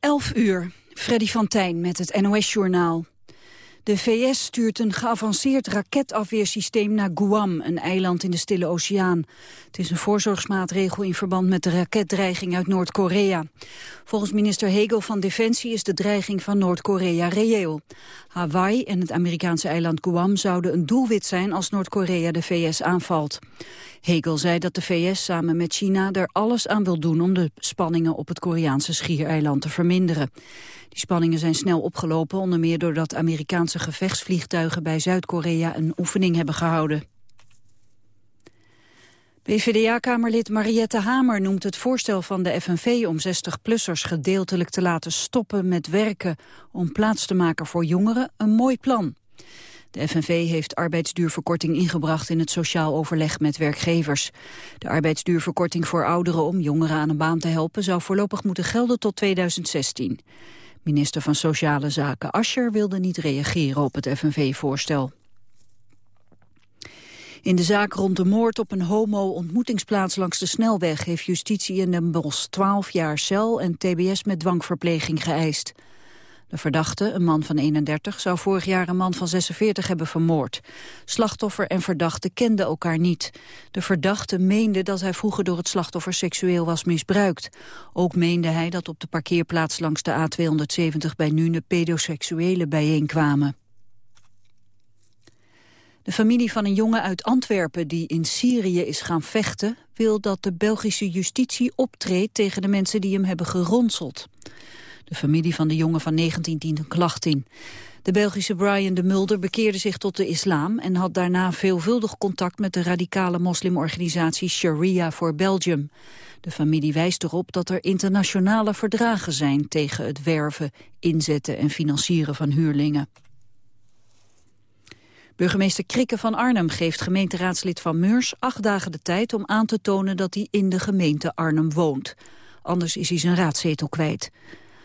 11 uur, Freddy van Tijn met het NOS-journaal. De VS stuurt een geavanceerd raketafweersysteem naar Guam, een eiland in de Stille Oceaan. Het is een voorzorgsmaatregel in verband met de raketdreiging uit Noord-Korea. Volgens minister Hegel van Defensie is de dreiging van Noord-Korea reëel. Hawaii en het Amerikaanse eiland Guam zouden een doelwit zijn als Noord-Korea de VS aanvalt. Hegel zei dat de VS samen met China er alles aan wil doen om de spanningen op het Koreaanse schiereiland te verminderen. Die spanningen zijn snel opgelopen, onder meer doordat Amerikaanse gevechtsvliegtuigen bij Zuid-Korea een oefening hebben gehouden. PvdA-kamerlid Mariette Hamer noemt het voorstel van de FNV om 60-plussers gedeeltelijk te laten stoppen met werken om plaats te maken voor jongeren een mooi plan. De FNV heeft arbeidsduurverkorting ingebracht in het sociaal overleg met werkgevers. De arbeidsduurverkorting voor ouderen om jongeren aan een baan te helpen zou voorlopig moeten gelden tot 2016. Minister van Sociale Zaken Ascher wilde niet reageren op het FNV-voorstel. In de zaak rond de moord op een homo-ontmoetingsplaats langs de snelweg... heeft justitie in Den Bosch 12 jaar cel en tbs met dwangverpleging geëist. De verdachte, een man van 31, zou vorig jaar een man van 46 hebben vermoord. Slachtoffer en verdachte kenden elkaar niet. De verdachte meende dat hij vroeger door het slachtoffer seksueel was misbruikt. Ook meende hij dat op de parkeerplaats langs de A270 bij Nune pedoseksuelen bijeenkwamen. De familie van een jongen uit Antwerpen die in Syrië is gaan vechten... wil dat de Belgische justitie optreedt tegen de mensen die hem hebben geronseld. De familie van de jongen van 19 dient een klacht in. De Belgische Brian de Mulder bekeerde zich tot de islam... en had daarna veelvuldig contact met de radicale moslimorganisatie Sharia for Belgium. De familie wijst erop dat er internationale verdragen zijn... tegen het werven, inzetten en financieren van huurlingen. Burgemeester Krikke van Arnhem geeft gemeenteraadslid Van Meurs acht dagen de tijd om aan te tonen dat hij in de gemeente Arnhem woont. Anders is hij zijn raadzetel kwijt.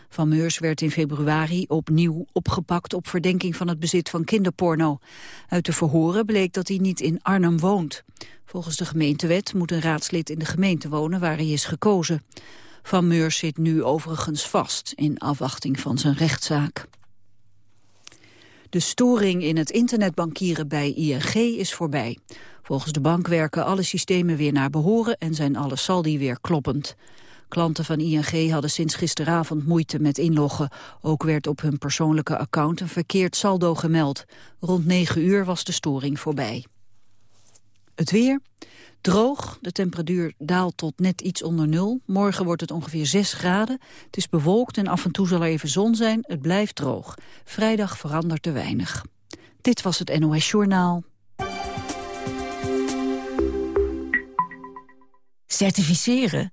Van Meurs werd in februari opnieuw opgepakt op verdenking van het bezit van kinderporno. Uit de verhoren bleek dat hij niet in Arnhem woont. Volgens de gemeentewet moet een raadslid in de gemeente wonen waar hij is gekozen. Van Meurs zit nu overigens vast in afwachting van zijn rechtszaak. De storing in het internetbankieren bij ING is voorbij. Volgens de bank werken alle systemen weer naar behoren en zijn alle saldi weer kloppend. Klanten van ING hadden sinds gisteravond moeite met inloggen. Ook werd op hun persoonlijke account een verkeerd saldo gemeld. Rond 9 uur was de storing voorbij. Het weer. Droog, de temperatuur daalt tot net iets onder nul. Morgen wordt het ongeveer 6 graden. Het is bewolkt en af en toe zal er even zon zijn. Het blijft droog. Vrijdag verandert er weinig. Dit was het NOS Journaal. Certificeren?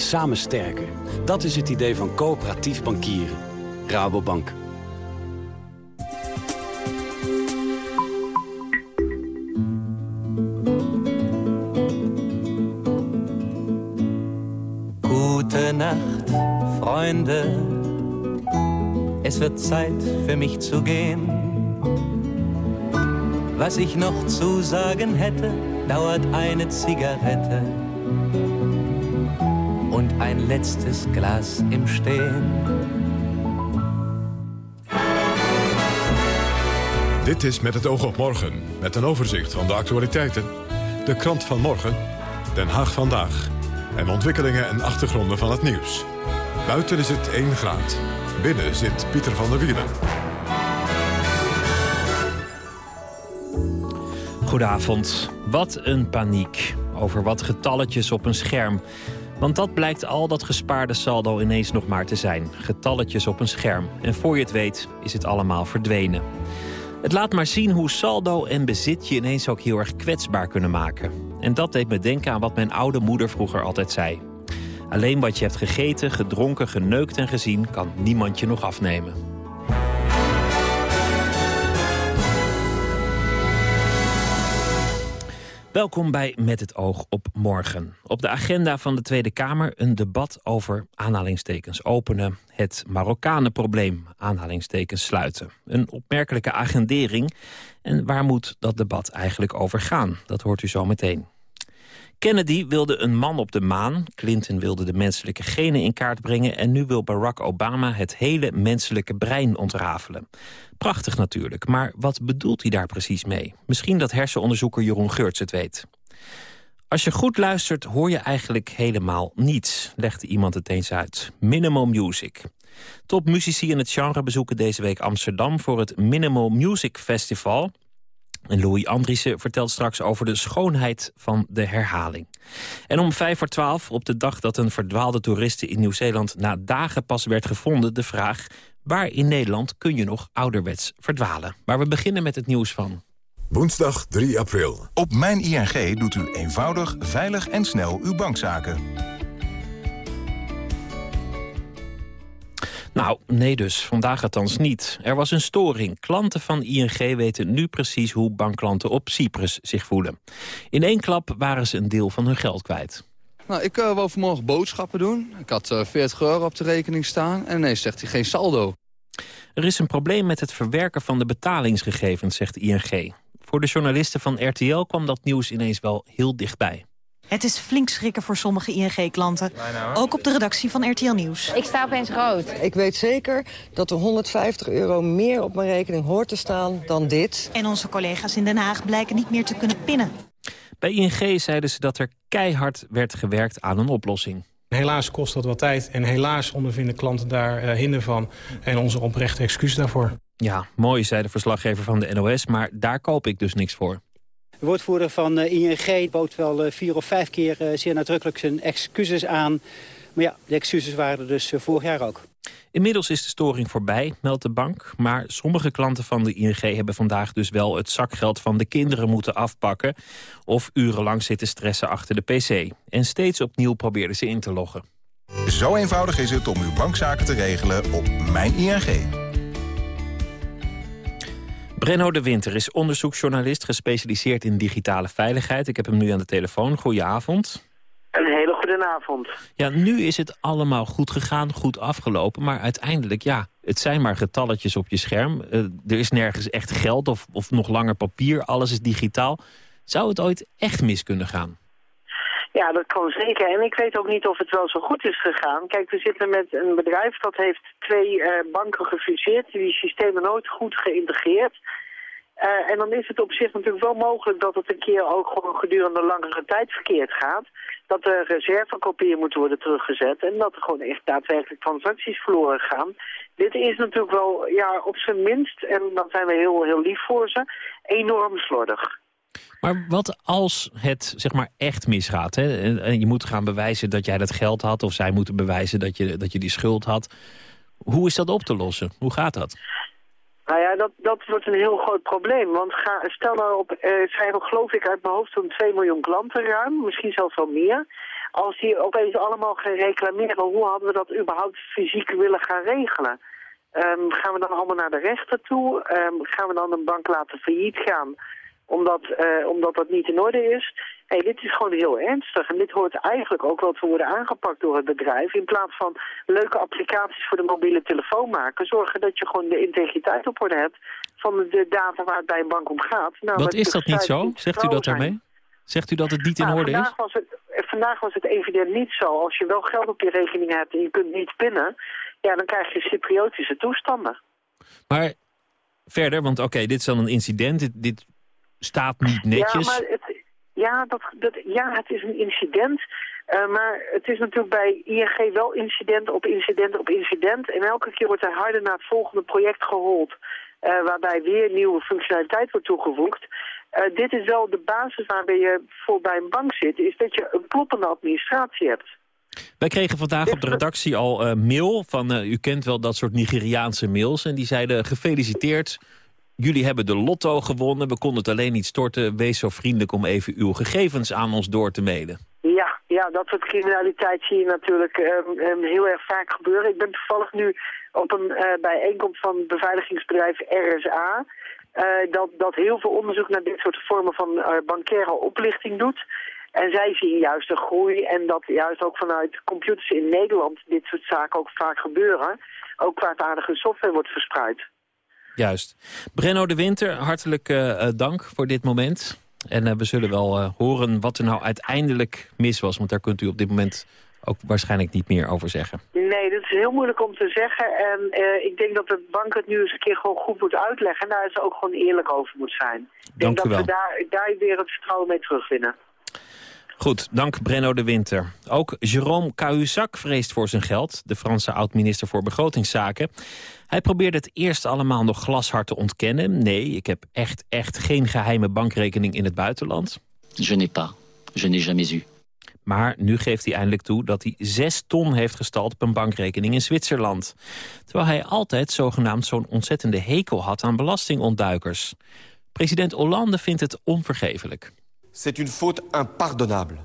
Samen sterker. Dat is het idee van coöperatief bankieren. Rabobank. Nacht, Freunde. Es wird Zeit für mich zu gehen. Was ich noch zu sagen hätte, dauert eine Zigarette ein letztes Glas im Stehen. Dit is Met het oog op morgen, met een overzicht van de actualiteiten. De krant van morgen, Den Haag vandaag. En ontwikkelingen en achtergronden van het nieuws. Buiten is het 1 graad. Binnen zit Pieter van der Wielen. Goedenavond. Wat een paniek over wat getalletjes op een scherm. Want dat blijkt al dat gespaarde saldo ineens nog maar te zijn. Getalletjes op een scherm. En voor je het weet is het allemaal verdwenen. Het laat maar zien hoe saldo en bezit je ineens ook heel erg kwetsbaar kunnen maken. En dat deed me denken aan wat mijn oude moeder vroeger altijd zei. Alleen wat je hebt gegeten, gedronken, geneukt en gezien... kan niemand je nog afnemen. Welkom bij Met het oog op morgen. Op de agenda van de Tweede Kamer een debat over aanhalingstekens openen... het Marokkanenprobleem, aanhalingstekens sluiten. Een opmerkelijke agendering. En waar moet dat debat eigenlijk over gaan? Dat hoort u zo meteen. Kennedy wilde een man op de maan. Clinton wilde de menselijke genen in kaart brengen... en nu wil Barack Obama het hele menselijke brein ontrafelen. Prachtig natuurlijk, maar wat bedoelt hij daar precies mee? Misschien dat hersenonderzoeker Jeroen Geurts het weet. Als je goed luistert hoor je eigenlijk helemaal niets, legde iemand het eens uit. Minimal Music. Topmuzici in het genre bezoeken deze week Amsterdam... voor het Minimal Music Festival... En Louis Andriessen vertelt straks over de schoonheid van de herhaling. En om vijf voor twaalf, op de dag dat een verdwaalde toeriste in Nieuw-Zeeland... na dagen pas werd gevonden, de vraag... waar in Nederland kun je nog ouderwets verdwalen? Maar we beginnen met het nieuws van... Woensdag 3 april. Op Mijn ING doet u eenvoudig, veilig en snel uw bankzaken. Nou, nee dus. Vandaag althans niet. Er was een storing. Klanten van ING weten nu precies hoe bankklanten op Cyprus zich voelen. In één klap waren ze een deel van hun geld kwijt. Nou, ik uh, wou vanmorgen boodschappen doen. Ik had uh, 40 euro op de rekening staan en ineens zegt hij geen saldo. Er is een probleem met het verwerken van de betalingsgegevens, zegt ING. Voor de journalisten van RTL kwam dat nieuws ineens wel heel dichtbij. Het is flink schrikken voor sommige ING-klanten. Ook op de redactie van RTL Nieuws. Ik sta opeens rood. Ik weet zeker dat er 150 euro meer op mijn rekening hoort te staan dan dit. En onze collega's in Den Haag blijken niet meer te kunnen pinnen. Bij ING zeiden ze dat er keihard werd gewerkt aan een oplossing. Helaas kost dat wat tijd en helaas ondervinden klanten daar uh, hinder van. En onze oprechte excuus daarvoor. Ja, mooi, zei de verslaggever van de NOS, maar daar koop ik dus niks voor. De woordvoerder van ING bood wel vier of vijf keer zeer nadrukkelijk zijn excuses aan. Maar ja, de excuses waren er dus vorig jaar ook. Inmiddels is de storing voorbij, meldt de bank. Maar sommige klanten van de ING hebben vandaag dus wel het zakgeld van de kinderen moeten afpakken. Of urenlang zitten stressen achter de pc. En steeds opnieuw probeerden ze in te loggen. Zo eenvoudig is het om uw bankzaken te regelen op Mijn ING. Brenno de Winter is onderzoeksjournalist gespecialiseerd in digitale veiligheid. Ik heb hem nu aan de telefoon. Goedenavond. Een hele goede avond. Ja, nu is het allemaal goed gegaan, goed afgelopen. Maar uiteindelijk, ja, het zijn maar getalletjes op je scherm. Uh, er is nergens echt geld of, of nog langer papier. Alles is digitaal. Zou het ooit echt mis kunnen gaan? Ja, dat kan zeker. En ik weet ook niet of het wel zo goed is gegaan. Kijk, we zitten met een bedrijf dat heeft twee uh, banken gefuseerd. Die systemen nooit goed geïntegreerd. Uh, en dan is het op zich natuurlijk wel mogelijk dat het een keer ook gewoon gedurende langere tijd verkeerd gaat. Dat er reservekopieën moeten worden teruggezet en dat er gewoon echt daadwerkelijk transacties verloren gaan. Dit is natuurlijk wel, ja, op zijn minst, en dan zijn we heel, heel lief voor ze, enorm slordig. Maar wat als het zeg maar echt misgaat? Hè? En je moet gaan bewijzen dat jij dat geld had... of zij moeten bewijzen dat je, dat je die schuld had. Hoe is dat op te lossen? Hoe gaat dat? Nou ja, dat, dat wordt een heel groot probleem. Want stel nou op, uh, zij hebben geloof ik uit mijn hoofd zo'n 2 miljoen klanten ruim. Misschien zelfs wel meer. Als die opeens allemaal gaan reclameren, hoe hadden we dat überhaupt fysiek willen gaan regelen? Um, gaan we dan allemaal naar de rechter toe? Um, gaan we dan een bank laten failliet gaan? Omdat, uh, omdat dat niet in orde is. Hey, dit is gewoon heel ernstig en dit hoort eigenlijk ook wel te worden aangepakt door het bedrijf. In plaats van leuke applicaties voor de mobiele telefoon maken, zorgen dat je gewoon de integriteit op orde hebt van de data waar het bij een bank om gaat. Nou, Wat is dat niet zo? Zegt u dat daarmee? Zegt u dat het niet in nou, orde vandaag is? Was het, vandaag was het evident niet zo. Als je wel geld op je rekening hebt en je kunt niet pinnen, ja, dan krijg je Cypriotische toestanden. Maar verder, want oké, dit is dan een incident, dit, dit staat niet netjes. Ja, maar het, ja, dat, dat, ja het is een incident. Uh, maar het is natuurlijk bij ING wel incident op incident op incident. En elke keer wordt er harder naar het volgende project gehold. waarbij weer nieuwe functionaliteit wordt toegevoegd. dit is wel de basis waarbij je voor bij een bank zit, is dat je een kloppende administratie hebt. Wij kregen vandaag op de redactie al uh, mail van, uh, u kent wel dat soort Nigeriaanse mails. En die zeiden gefeliciteerd, jullie hebben de lotto gewonnen. We konden het alleen niet storten. Wees zo vriendelijk om even uw gegevens aan ons door te mailen. Ja, ja dat soort criminaliteit zie je natuurlijk um, um, heel erg vaak gebeuren. Ik ben toevallig nu op een uh, bijeenkomst van beveiligingsbedrijf RSA... dat, dat heel veel onderzoek naar dit soort vormen van bankaire oplichting doet... En zij zien juist een groei en dat juist ook vanuit computers in Nederland dit soort zaken ook vaak gebeuren. Ook kwaadaardige software wordt verspreid. Juist. Brenno de Winter, hartelijk uh, dank voor dit moment. En uh, we zullen wel uh, horen wat er nou uiteindelijk mis was. Want daar kunt u op dit moment ook waarschijnlijk niet meer over zeggen. Nee, dat is heel moeilijk om te zeggen. En ik denk dat de bank het nu eens een keer gewoon goed moet uitleggen. En daar ze ook gewoon eerlijk over moet zijn. Ik denk dat we daar, daar weer het vertrouwen mee terugwinnen. Goed, dank Brenno de Winter. Ook Jérôme Cahuzac vreest voor zijn geld, de Franse oud-minister voor begrotingszaken. Hij probeerde het eerst allemaal nog glashard te ontkennen. Nee, ik heb echt, echt geen geheime bankrekening in het buitenland. Je n'ai pas. Je n'ai jamais eu. Maar nu geeft hij eindelijk toe dat hij zes ton heeft gestald op een bankrekening in Zwitserland. Terwijl hij altijd zogenaamd zo'n ontzettende hekel had aan belastingontduikers. President Hollande vindt het onvergevelijk. C'est une faute impardonnable.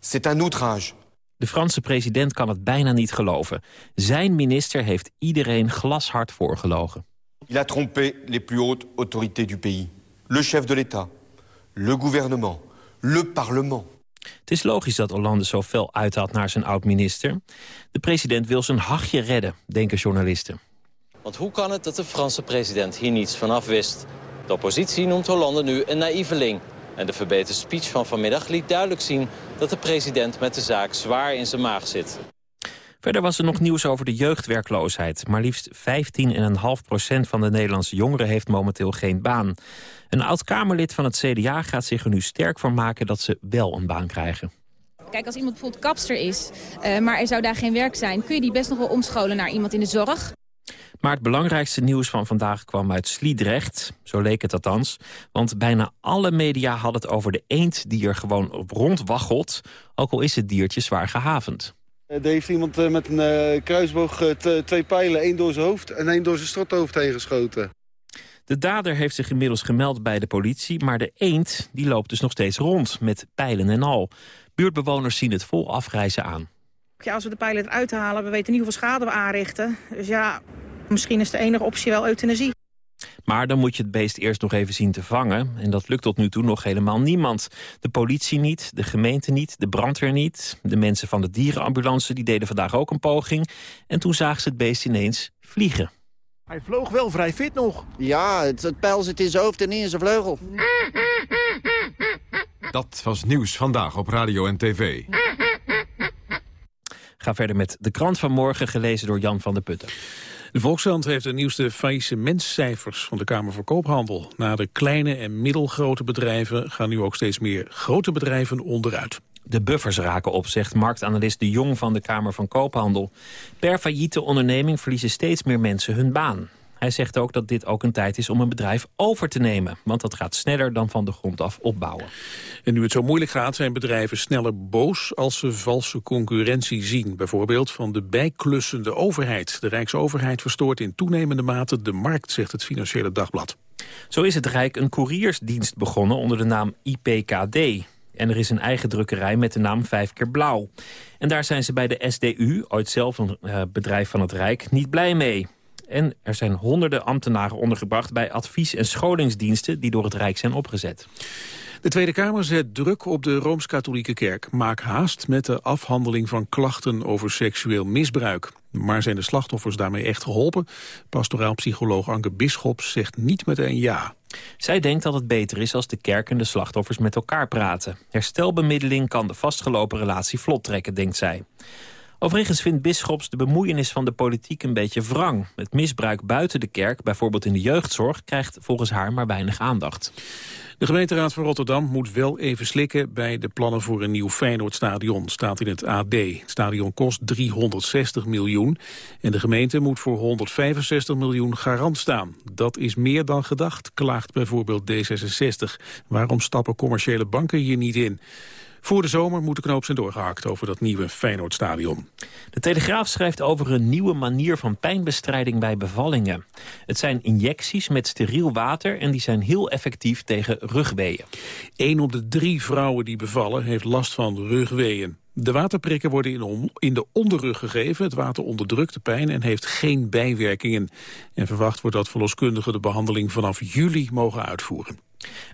C'est un outrage. De Franse president kan het bijna niet geloven. Zijn minister heeft iedereen glashard voorgelogen. Il a trompé les plus hautes autorités du pays. Le chef de l'État, le gouvernement, le parlement. Het is logisch dat Hollande zo fel uithaalt naar zijn oud-minister. De president wil zijn hachje redden, denken journalisten. Want hoe kan het dat de Franse president hier niets van af wist? De oppositie noemt Hollande nu een naïveling. En de verbeterde speech van vanmiddag liet duidelijk zien... dat de president met de zaak zwaar in zijn maag zit. Verder was er nog nieuws over de jeugdwerkloosheid. Maar liefst 15,5% van de Nederlandse jongeren heeft momenteel geen baan. Een oud-Kamerlid van het CDA gaat zich er nu sterk voor maken... dat ze wel een baan krijgen. Kijk, als iemand bijvoorbeeld kapster is, uh, maar er zou daar geen werk zijn... kun je die best nog wel omscholen naar iemand in de zorg. Maar het belangrijkste nieuws van vandaag kwam uit Sliedrecht. Zo leek het althans. Want bijna alle media hadden het over de eend die er gewoon rondwaggelt. Ook al is het diertje zwaar gehavend. Er heeft iemand eh, met een uh, kruisboog twee pijlen, één door zijn hoofd en één door zijn strothoofd heen geschoten. De dader heeft zich inmiddels gemeld bij de politie, maar de eend die loopt dus nog steeds rond met pijlen en al. Buurtbewoners zien het vol afreizen aan. Ja, als we de pijlen eruit halen, we weten niet hoeveel schade we aanrichten. Dus ja, misschien is de enige optie wel euthanasie. Maar dan moet je het beest eerst nog even zien te vangen. En dat lukt tot nu toe nog helemaal niemand. De politie niet, de gemeente niet, de brandweer niet. De mensen van de dierenambulance die deden vandaag ook een poging. En toen zagen ze het beest ineens vliegen. Hij vloog wel vrij fit nog. Ja, het, het pijl zit in zijn hoofd en niet in zijn vleugel. Dat was nieuws vandaag op radio en tv. Ga verder met de krant van morgen, gelezen door Jan van der Putten. De Volkskrant heeft de nieuwste faillissementscijfers van de Kamer voor Koophandel. Na de kleine en middelgrote bedrijven gaan nu ook steeds meer grote bedrijven onderuit. De buffers raken op, zegt marktanalist De Jong van de Kamer van Koophandel. Per failliete onderneming verliezen steeds meer mensen hun baan. Hij zegt ook dat dit ook een tijd is om een bedrijf over te nemen. Want dat gaat sneller dan van de grond af opbouwen. En nu het zo moeilijk gaat zijn bedrijven sneller boos als ze valse concurrentie zien. Bijvoorbeeld van de bijklussende overheid. De Rijksoverheid verstoort in toenemende mate de markt, zegt het Financiële Dagblad. Zo is het Rijk een couriersdienst begonnen onder de naam IPKD. En er is een eigen drukkerij met de naam Vijf keer Blauw. En daar zijn ze bij de SDU, ooit zelf een uh, bedrijf van het Rijk, niet blij mee. En er zijn honderden ambtenaren ondergebracht bij advies- en scholingsdiensten die door het Rijk zijn opgezet. De Tweede Kamer zet druk op de Rooms-Katholieke Kerk. Maak haast met de afhandeling van klachten over seksueel misbruik. Maar zijn de slachtoffers daarmee echt geholpen? Pastoraal psycholoog Anke Bisschop zegt niet meteen ja. Zij denkt dat het beter is als de kerk en de slachtoffers met elkaar praten. Herstelbemiddeling kan de vastgelopen relatie vlot trekken, denkt zij. Overigens vindt Bisschops de bemoeienis van de politiek een beetje wrang. Het misbruik buiten de kerk, bijvoorbeeld in de jeugdzorg... krijgt volgens haar maar weinig aandacht. De gemeenteraad van Rotterdam moet wel even slikken bij de plannen voor een nieuw Feyenoordstadion, staat in het AD. Het stadion kost 360 miljoen en de gemeente moet voor 165 miljoen garant staan. Dat is meer dan gedacht, klaagt bijvoorbeeld D66. Waarom stappen commerciële banken hier niet in? Voor de zomer moet de knoop zijn doorgehakt over dat nieuwe Feyenoordstadion. De Telegraaf schrijft over een nieuwe manier van pijnbestrijding bij bevallingen. Het zijn injecties met steriel water en die zijn heel effectief tegen rugweeën. Eén op de drie vrouwen die bevallen heeft last van rugweeën. De waterprikken worden in de onderrug gegeven. Het water onderdrukt de pijn en heeft geen bijwerkingen. En verwacht wordt dat verloskundigen de behandeling vanaf juli mogen uitvoeren.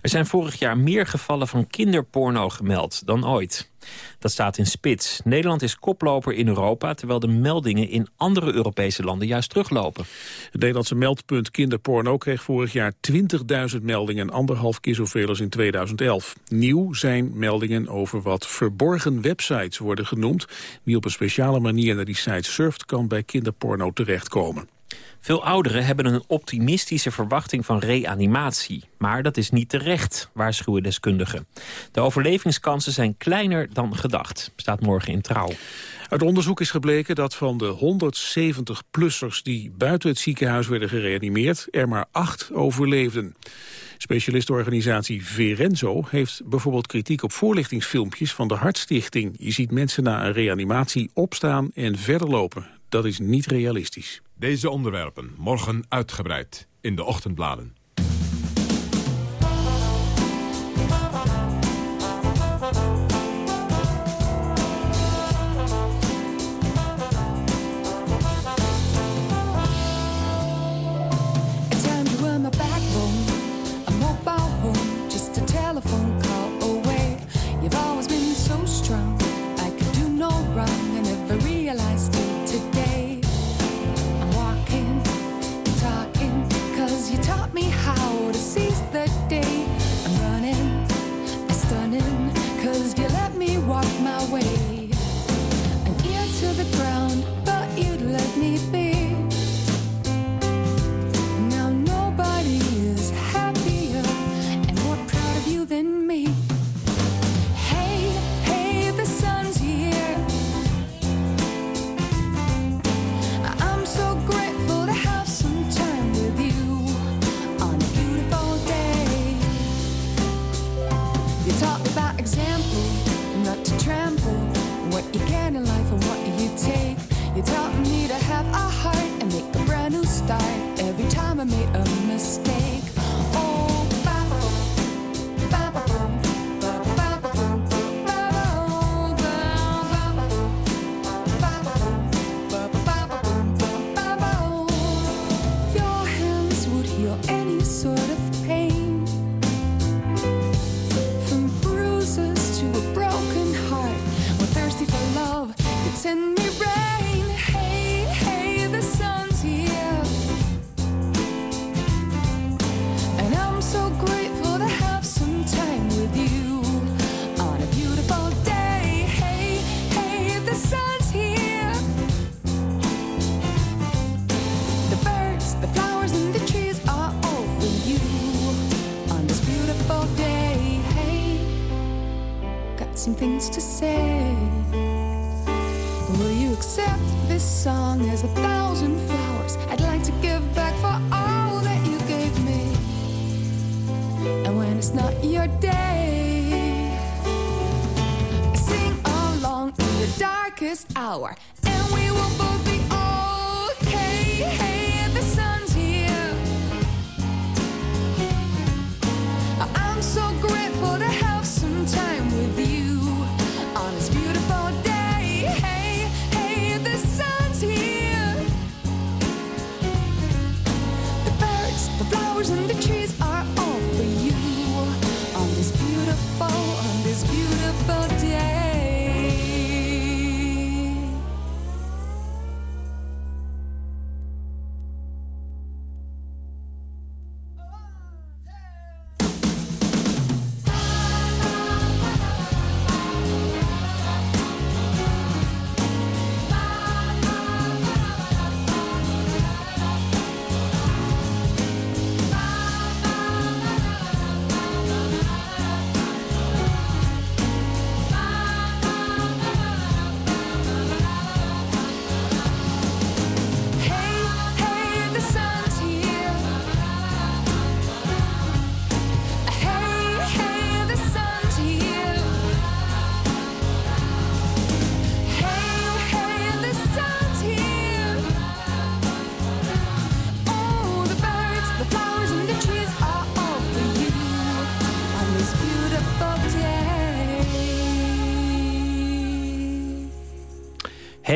Er zijn vorig jaar meer gevallen van kinderporno gemeld dan ooit. Dat staat in Spits. Nederland is koploper in Europa... terwijl de meldingen in andere Europese landen juist teruglopen. Het Nederlandse meldpunt kinderporno kreeg vorig jaar 20.000 meldingen... anderhalf keer zoveel als in 2011. Nieuw zijn meldingen over wat verborgen websites worden genoemd. Wie op een speciale manier naar die sites surft... kan bij kinderporno terechtkomen. Veel ouderen hebben een optimistische verwachting van reanimatie. Maar dat is niet terecht, waarschuwen deskundigen. De overlevingskansen zijn kleiner dan gedacht, staat morgen in Trouw. Uit onderzoek is gebleken dat van de 170-plussers die buiten het ziekenhuis werden gereanimeerd, er maar acht overleefden. Specialistorganisatie Verenzo heeft bijvoorbeeld kritiek op voorlichtingsfilmpjes van de Hartstichting. Je ziet mensen na een reanimatie opstaan en verder lopen. Dat is niet realistisch. Deze onderwerpen morgen uitgebreid in de ochtendbladen. hour.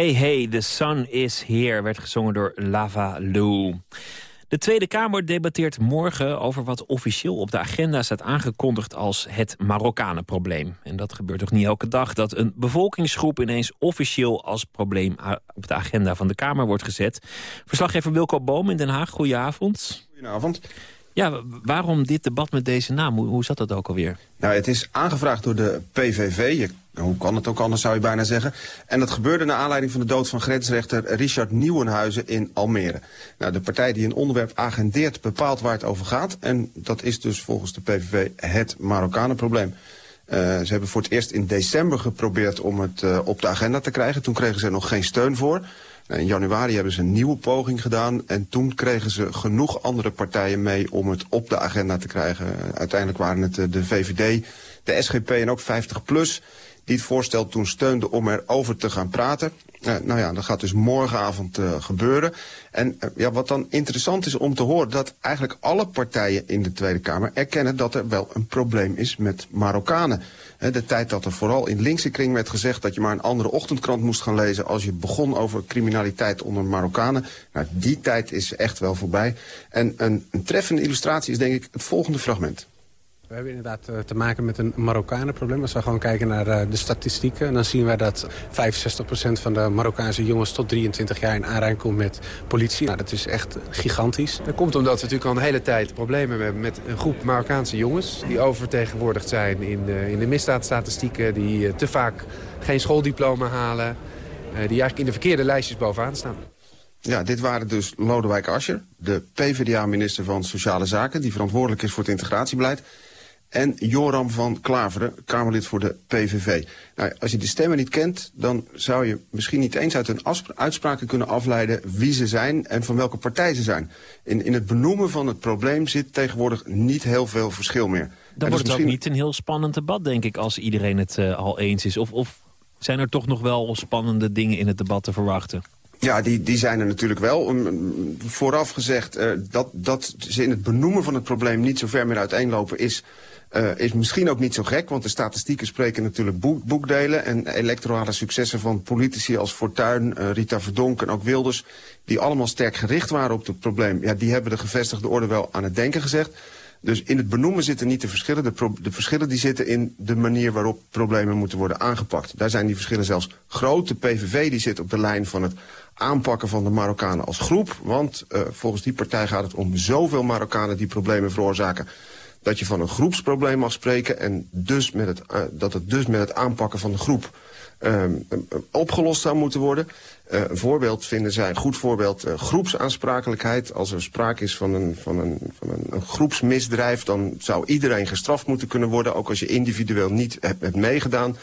Hey Hey, the sun is here, werd gezongen door Lava Lou. De Tweede Kamer debatteert morgen over wat officieel op de agenda staat aangekondigd als het Marokkanenprobleem. En dat gebeurt toch niet elke dag dat een bevolkingsgroep ineens officieel als probleem op de agenda van de Kamer wordt gezet. Verslaggever Wilco Boom in Den Haag, goedenavond. Goedenavond. Ja, waarom dit debat met deze naam? Hoe, hoe zat dat ook alweer? Nou, het is aangevraagd door de PVV. Je, hoe kan het ook anders, zou je bijna zeggen. En dat gebeurde naar aanleiding van de dood van grensrechter Richard Nieuwenhuizen in Almere. Nou, de partij die een onderwerp agendeert bepaalt waar het over gaat. En dat is dus volgens de PVV het Marokkanenprobleem. Uh, ze hebben voor het eerst in december geprobeerd om het uh, op de agenda te krijgen. Toen kregen ze er nog geen steun voor. In januari hebben ze een nieuwe poging gedaan en toen kregen ze genoeg andere partijen mee om het op de agenda te krijgen. Uiteindelijk waren het de VVD, de SGP en ook 50PLUS die het voorstel toen steunden om erover te gaan praten. Nou ja, dat gaat dus morgenavond uh, gebeuren. En uh, ja, wat dan interessant is om te horen... dat eigenlijk alle partijen in de Tweede Kamer erkennen... dat er wel een probleem is met Marokkanen. de tijd dat er vooral in linkse kring werd gezegd... dat je maar een andere ochtendkrant moest gaan lezen... als je begon over criminaliteit onder Marokkanen. Nou, die tijd is echt wel voorbij. En een, een treffende illustratie is denk ik het volgende fragment. We hebben inderdaad uh, te maken met een Marokkanenprobleem. Als we gewoon kijken naar uh, de statistieken... dan zien we dat 65% van de Marokkaanse jongens tot 23 jaar in aanraking komt met politie. Nou, dat is echt gigantisch. Dat komt omdat we natuurlijk al een hele tijd problemen hebben met een groep Marokkaanse jongens... die oververtegenwoordigd zijn in de, in de misdaadstatistieken... die uh, te vaak geen schooldiploma halen... die eigenlijk in de verkeerde lijstjes bovenaan staan. Ja, dit waren dus Lodewijk Asscher, de PvdA-minister van Sociale Zaken... die verantwoordelijk is voor het integratiebeleid en Joram van Klaveren, Kamerlid voor de PVV. Nou, als je de stemmen niet kent, dan zou je misschien niet eens uit hun uitspraken kunnen afleiden wie ze zijn en van welke partij ze zijn. In, in het benoemen van het probleem zit tegenwoordig niet heel veel verschil meer. Dan wordt het misschien... ook niet een heel spannend debat, denk ik, als iedereen het uh, al eens is. Of, of zijn er toch nog wel spannende dingen in het debat te verwachten? Ja, die, die zijn er natuurlijk wel. Vooraf gezegd, uh, dat, dat ze in het benoemen van het probleem niet zo ver meer uiteenlopen is... Uh, is misschien ook niet zo gek, want de statistieken spreken natuurlijk boek, boekdelen... en electorale successen van politici als Fortuyn, uh, Rita Verdonk en ook Wilders... die allemaal sterk gericht waren op het probleem... ja, die hebben de gevestigde orde wel aan het denken gezegd. Dus in het benoemen zitten niet de verschillen. De, verschillen die zitten in de manier waarop problemen moeten worden aangepakt. Daar zijn die verschillen zelfs groot. De PVV die zit op de lijn van het aanpakken van de Marokkanen als groep. Want uh, volgens die partij gaat het om zoveel Marokkanen die problemen veroorzaken dat je van een groepsprobleem mag spreken... en dus met het, dat het dus met het aanpakken van de groep um, opgelost zou moeten worden. Uh, een voorbeeld vinden zij, een goed voorbeeld, uh, groepsaansprakelijkheid. Als er sprake is van, een, van, een, van een, groepsmisdrijf... dan zou iedereen gestraft moeten kunnen worden... ook als je individueel niet hebt meegedaan.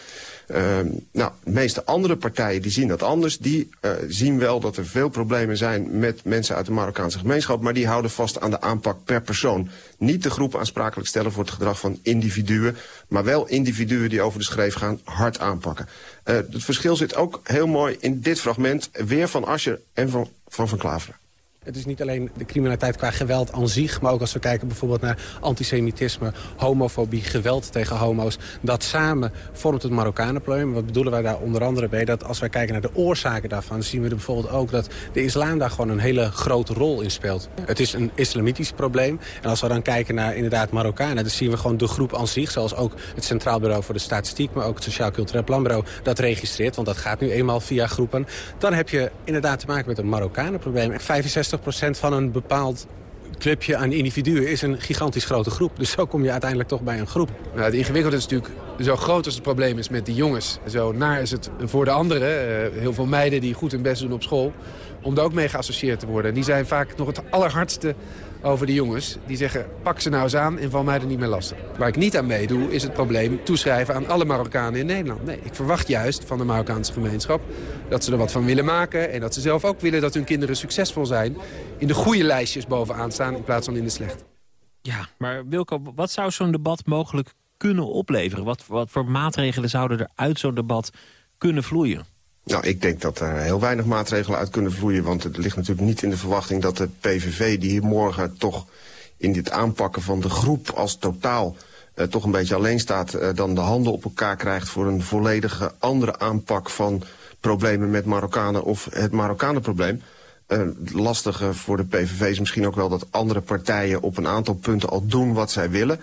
Uh, nou, de meeste andere partijen die zien dat anders. Die uh, zien wel dat er veel problemen zijn met mensen uit de Marokkaanse gemeenschap... maar die houden vast aan de aanpak per persoon. Niet de groep aansprakelijk stellen voor het gedrag van individuen... maar wel individuen die over de schreef gaan hard aanpakken. Uh, het verschil zit ook heel mooi in dit fragment... weer van Ascher en van Van, van Klaveren. Het is niet alleen de criminaliteit qua geweld aan zich... maar ook als we kijken bijvoorbeeld naar antisemitisme, homofobie, geweld tegen homo's. Dat samen vormt het Marokkanenprobleem. Wat bedoelen wij daar onder andere bij? Dat als wij kijken naar de oorzaken daarvan... zien we bijvoorbeeld ook dat de islam daar gewoon een hele grote rol in speelt. Het is een islamitisch probleem. En als we dan kijken naar inderdaad Marokkanen... dan zien we gewoon de groep aan zich, zoals ook het Centraal Bureau voor de Statistiek... maar ook het Sociaal Cultureel Planbureau dat registreert. Want dat gaat nu eenmaal via groepen. Dan heb je inderdaad te maken met een Marokkanenprobleem. 65 van een bepaald clubje aan individuen is een gigantisch grote groep. Dus zo kom je uiteindelijk toch bij een groep. Nou, het ingewikkelde is natuurlijk zo groot als het probleem is met die jongens. Zo naar is het voor de anderen. Uh, heel veel meiden die goed hun best doen op school. Om daar ook mee geassocieerd te worden. En die zijn vaak nog het allerhardste over de jongens. Die zeggen, pak ze nou eens aan en val mij er niet meer lastig. Waar ik niet aan meedoe, is het probleem toeschrijven aan alle Marokkanen in Nederland. Nee, ik verwacht juist van de Marokkaanse gemeenschap dat ze er wat van willen maken. En dat ze zelf ook willen dat hun kinderen succesvol zijn. In de goede lijstjes bovenaan staan in plaats van in de slechte. Ja, maar Wilco, wat zou zo'n debat mogelijk kunnen opleveren? Wat, wat voor maatregelen zouden er uit zo'n debat kunnen vloeien? Nou, ik denk dat er heel weinig maatregelen uit kunnen vloeien. Want het ligt natuurlijk niet in de verwachting dat de PVV... die hier morgen toch in dit aanpakken van de groep als totaal... uh, toch een beetje alleen staat... Uh, dan de handen op elkaar krijgt voor een volledige andere aanpak van problemen met Marokkanen of het Marokkanenprobleem. Uh, lastige voor de PVV is misschien ook wel dat andere partijen op een aantal punten al doen wat zij willen.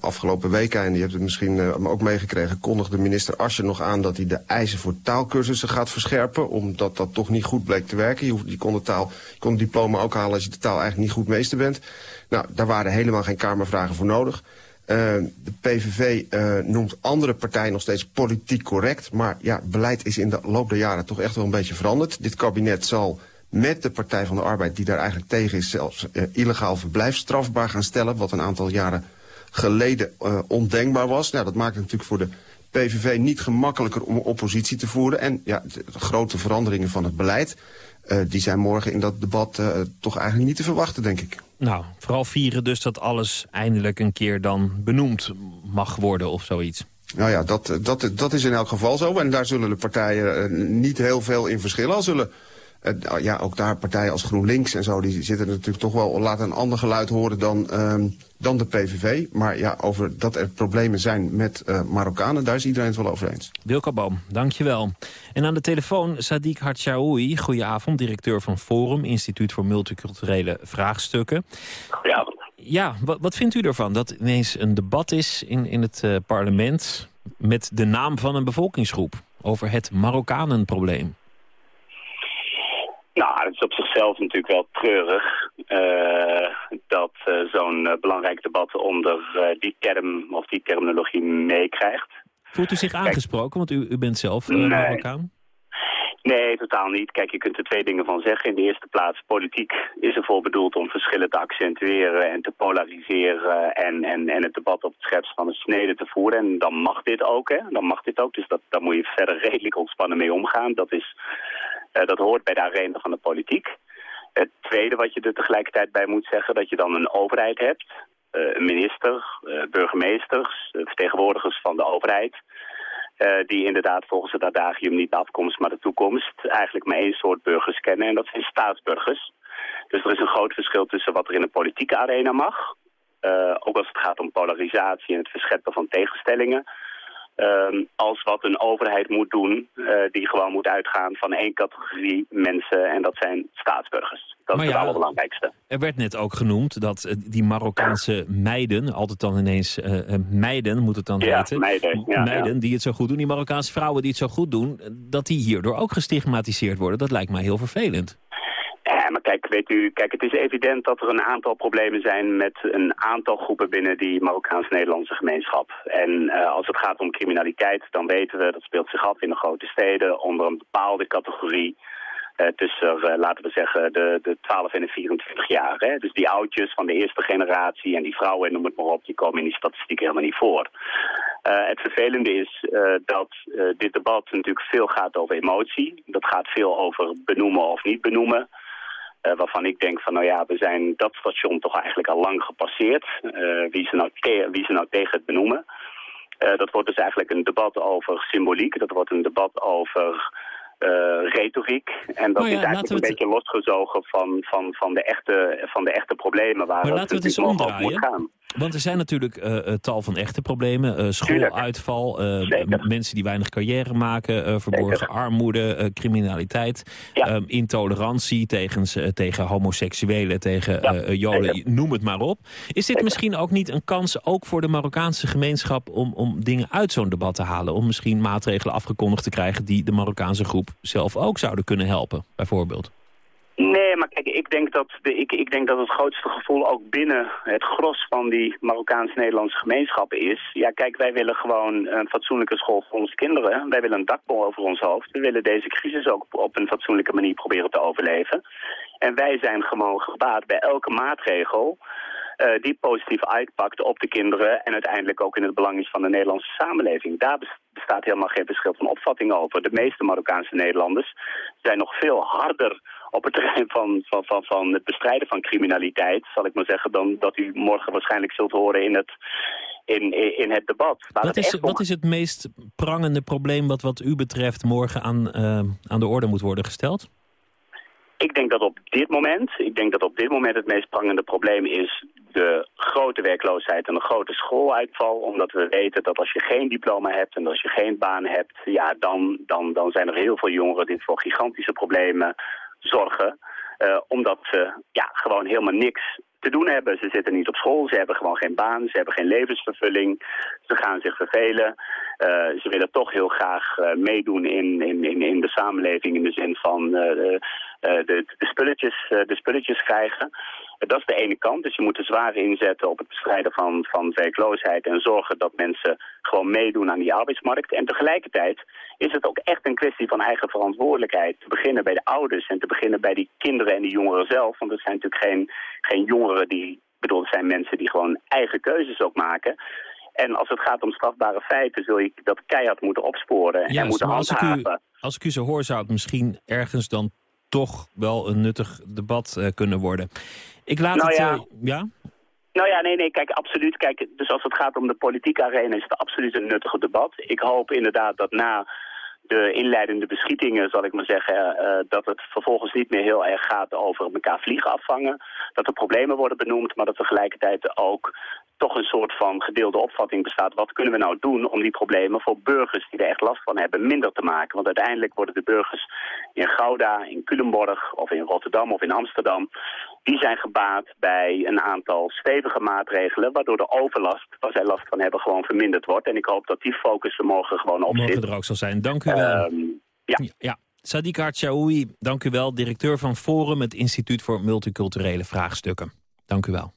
Afgelopen weken, en die hebt het misschien uh, ook meegekregen, kondigde minister Asje nog aan dat hij de eisen voor taalkursussen gaat verscherpen, omdat dat toch niet goed bleek te werken. Je, je kon de taal, je kon het diploma ook halen als je de taal eigenlijk niet goed meester bent. Nou, daar waren helemaal geen Kamervragen voor nodig. Uh, de PVV noemt andere partijen nog steeds politiek correct. Maar ja, beleid is in de loop der jaren toch echt wel een beetje veranderd. Dit kabinet zal met de Partij van de Arbeid, die daar eigenlijk tegen is... zelfs uh, illegaal verblijf strafbaar gaan stellen... wat een aantal jaren geleden uh, ondenkbaar was. Nou, dat maakt het natuurlijk voor de PVV niet gemakkelijker om oppositie te voeren. En ja, de, de grote veranderingen van het beleid... Uh, die zijn morgen in dat debat toch eigenlijk niet te verwachten, denk ik. Nou, vooral vieren dus dat alles eindelijk een keer dan benoemd mag worden of zoiets. Nou ja, dat, dat, dat is in elk geval zo. En daar zullen de partijen niet heel veel in verschillen. Al zullen uh, ja, ook daar partijen als GroenLinks en zo... die zitten natuurlijk toch wel, laten een ander geluid horen dan, uh, dan de PVV. Maar ja, over dat er problemen zijn met uh, Marokkanen... daar is iedereen het wel over eens. Wilco Boom, dankjewel. En aan de telefoon Sadiq Hartjaoui, goedenavond... directeur van Forum, Instituut voor Multiculturele Vraagstukken. Goedenavond. Ja, wat, wat vindt u ervan dat ineens een debat is in, in het uh, parlement... met de naam van een bevolkingsgroep over het Marokkanenprobleem? Nou, het is op zichzelf natuurlijk wel treurig uh, dat uh, zo'n uh, belangrijk debat onder die term of die terminologie meekrijgt. Voelt u zich aangesproken, want u, u bent zelf nee. Marokkaan? Nee, totaal niet. Kijk, je kunt er twee dingen van zeggen. In de eerste plaats, politiek is ervoor bedoeld om verschillen te accentueren en te polariseren en, en, en het debat op het scherpst van de snede te voeren. En dan mag dit ook, hè. Dan mag dit ook, dus dat, daar moet je verder redelijk ontspannen mee omgaan. Dat is dat hoort bij de arena van de politiek. Het tweede wat je er tegelijkertijd bij moet zeggen, dat je dan een overheid hebt. Uh, een minister, uh, burgemeesters, vertegenwoordigers van de overheid. die inderdaad volgens het adagium niet de afkomst, maar de toekomst... eigenlijk maar één soort burgers kennen en dat zijn staatsburgers. Dus er is een groot verschil tussen wat er in de politieke arena mag... ook als het gaat om polarisatie en het verscheppen van tegenstellingen... Uh, als wat een overheid moet doen, uh, die gewoon moet uitgaan van één categorie mensen en dat zijn staatsburgers. Dat maar is ja, het allerbelangrijkste. Er werd net ook genoemd dat uh, die Marokkaanse meiden, altijd dan ineens uh, meiden moet het dan ja, heten, meiden, ja, meiden die het zo goed doen, die Marokkaanse vrouwen die het zo goed doen, dat die hierdoor ook gestigmatiseerd worden. Dat lijkt mij heel vervelend. Ja, maar kijk, weet u, kijk, het is evident dat er een aantal problemen zijn met een aantal groepen binnen die Marokkaans-Nederlandse gemeenschap. En uh, als het gaat om criminaliteit, dan weten we, dat speelt zich af in de grote steden onder een bepaalde categorie. Uh, tussen, uh, laten we zeggen, de, de 12 en de 24 jaar. Hè? Dus die oudjes van de eerste generatie en die vrouwen, noem het maar op, die komen in die statistiek helemaal niet voor. Het vervelende is dat dit debat natuurlijk veel gaat over emotie. Dat gaat veel over benoemen of niet benoemen. Uh, waarvan ik denk van, nou ja, we zijn dat station toch eigenlijk al lang gepasseerd. Uh, wie, ze nou wie ze nou tegen het benoemen. Uh, dat wordt dus eigenlijk een debat over symboliek. Dat wordt een debat over retoriek. En dat oh ja, is eigenlijk een beetje losgezogen van, van, van, de, echte, van de echte problemen waar maar het laten we het eens omdraaien. moet gaan. Want er zijn natuurlijk uh, tal van echte problemen. Uh, schooluitval, mensen die weinig carrière maken, verborgen Zeker. armoede, criminaliteit, ja. intolerantie tegen, tegen homoseksuelen, tegen ja. joden, Zeker. noem het maar op. Is dit Zeker. misschien ook niet een kans, ook voor de Marokkaanse gemeenschap, om, om dingen uit zo'n debat te halen? Om misschien maatregelen afgekondigd te krijgen die de Marokkaanse groep zelf ook zouden kunnen helpen, bijvoorbeeld? Maar kijk, ik denk, dat de, ik, ik denk dat het grootste gevoel ook binnen het gros van die Marokkaans-Nederlandse gemeenschappen is. Ja, kijk, wij willen gewoon een fatsoenlijke school voor onze kinderen. Wij willen een dakbol over ons hoofd. We willen deze crisis ook op een fatsoenlijke manier proberen te overleven. En wij zijn gewoon gebaat bij elke maatregel uh, die positief uitpakt op de kinderen en uiteindelijk ook in het belang is van de Nederlandse samenleving. Daar bestaat helemaal geen verschil van opvatting over. De meeste Marokkaanse Nederlanders zijn nog veel harder op het terrein van, van, van, van het bestrijden van criminaliteit, zal ik maar zeggen, dan dat u morgen waarschijnlijk zult horen in het, in, in het debat. Wat het is, wat is het meest prangende probleem wat wat u betreft morgen aan, uh, aan de orde moet worden gesteld? Ik denk dat op dit moment, ik denk dat op dit moment het meest prangende probleem is de grote werkloosheid en de grote schooluitval. Omdat we weten dat als je geen diploma hebt en als je geen baan hebt, ja, dan, dan, dan zijn er heel veel jongeren die voor gigantische problemen zorgen. Uh, omdat ze ja, gewoon helemaal niks te doen hebben. Ze zitten niet op school, ze hebben gewoon geen baan, ze hebben geen levensvervulling. Ze gaan zich vervelen. Uh, ze willen toch heel graag uh, meedoen in, in, in, in de samenleving in de zin van uh, de, de, spulletjes, de spulletjes krijgen. Dat is de ene kant, dus je moet er zwaar inzetten op het bestrijden van, van werkloosheid en zorgen dat mensen gewoon meedoen aan die arbeidsmarkt. En tegelijkertijd is het ook echt een kwestie van eigen verantwoordelijkheid. Te beginnen bij de ouders en te beginnen bij die kinderen en die jongeren zelf. Want het zijn natuurlijk geen, geen jongeren die, bedoel, het zijn mensen die gewoon eigen keuzes ook maken. En als het gaat om strafbare feiten zul je dat keihard moeten opsporen en moeten als handhaven. Ik u, als ik u zo hoor zou het misschien ergens dan toch wel een nuttig debat uh, kunnen worden. Ik laat nou het... Ja. Uh, ja? Nou ja, nee, nee, kijk, absoluut. Kijk, dus als het gaat om de politieke arena is het absoluut een nuttig debat. Ik hoop inderdaad dat na de inleidende beschietingen, zal ik maar zeggen, uh, dat het vervolgens niet meer heel erg gaat over elkaar vliegen afvangen. Dat er problemen worden benoemd, maar dat tegelijkertijd ook toch een soort van gedeelde opvatting bestaat. Wat kunnen we nou doen om die problemen voor burgers die er echt last van hebben minder te maken? Want uiteindelijk worden de burgers in Gouda, in Culemborg of in Rotterdam of in Amsterdam... die zijn gebaat bij een aantal stevige maatregelen... waardoor de overlast, waar zij last van hebben, gewoon verminderd wordt. En ik hoop dat die focus er morgen gewoon op Morgen zit. er ook zal zijn. Dank u wel. Ehm, ja. ja. Sadiq Archaoui, dank u wel. Directeur van Forum, het Instituut voor Multiculturele Vraagstukken. Dank u wel.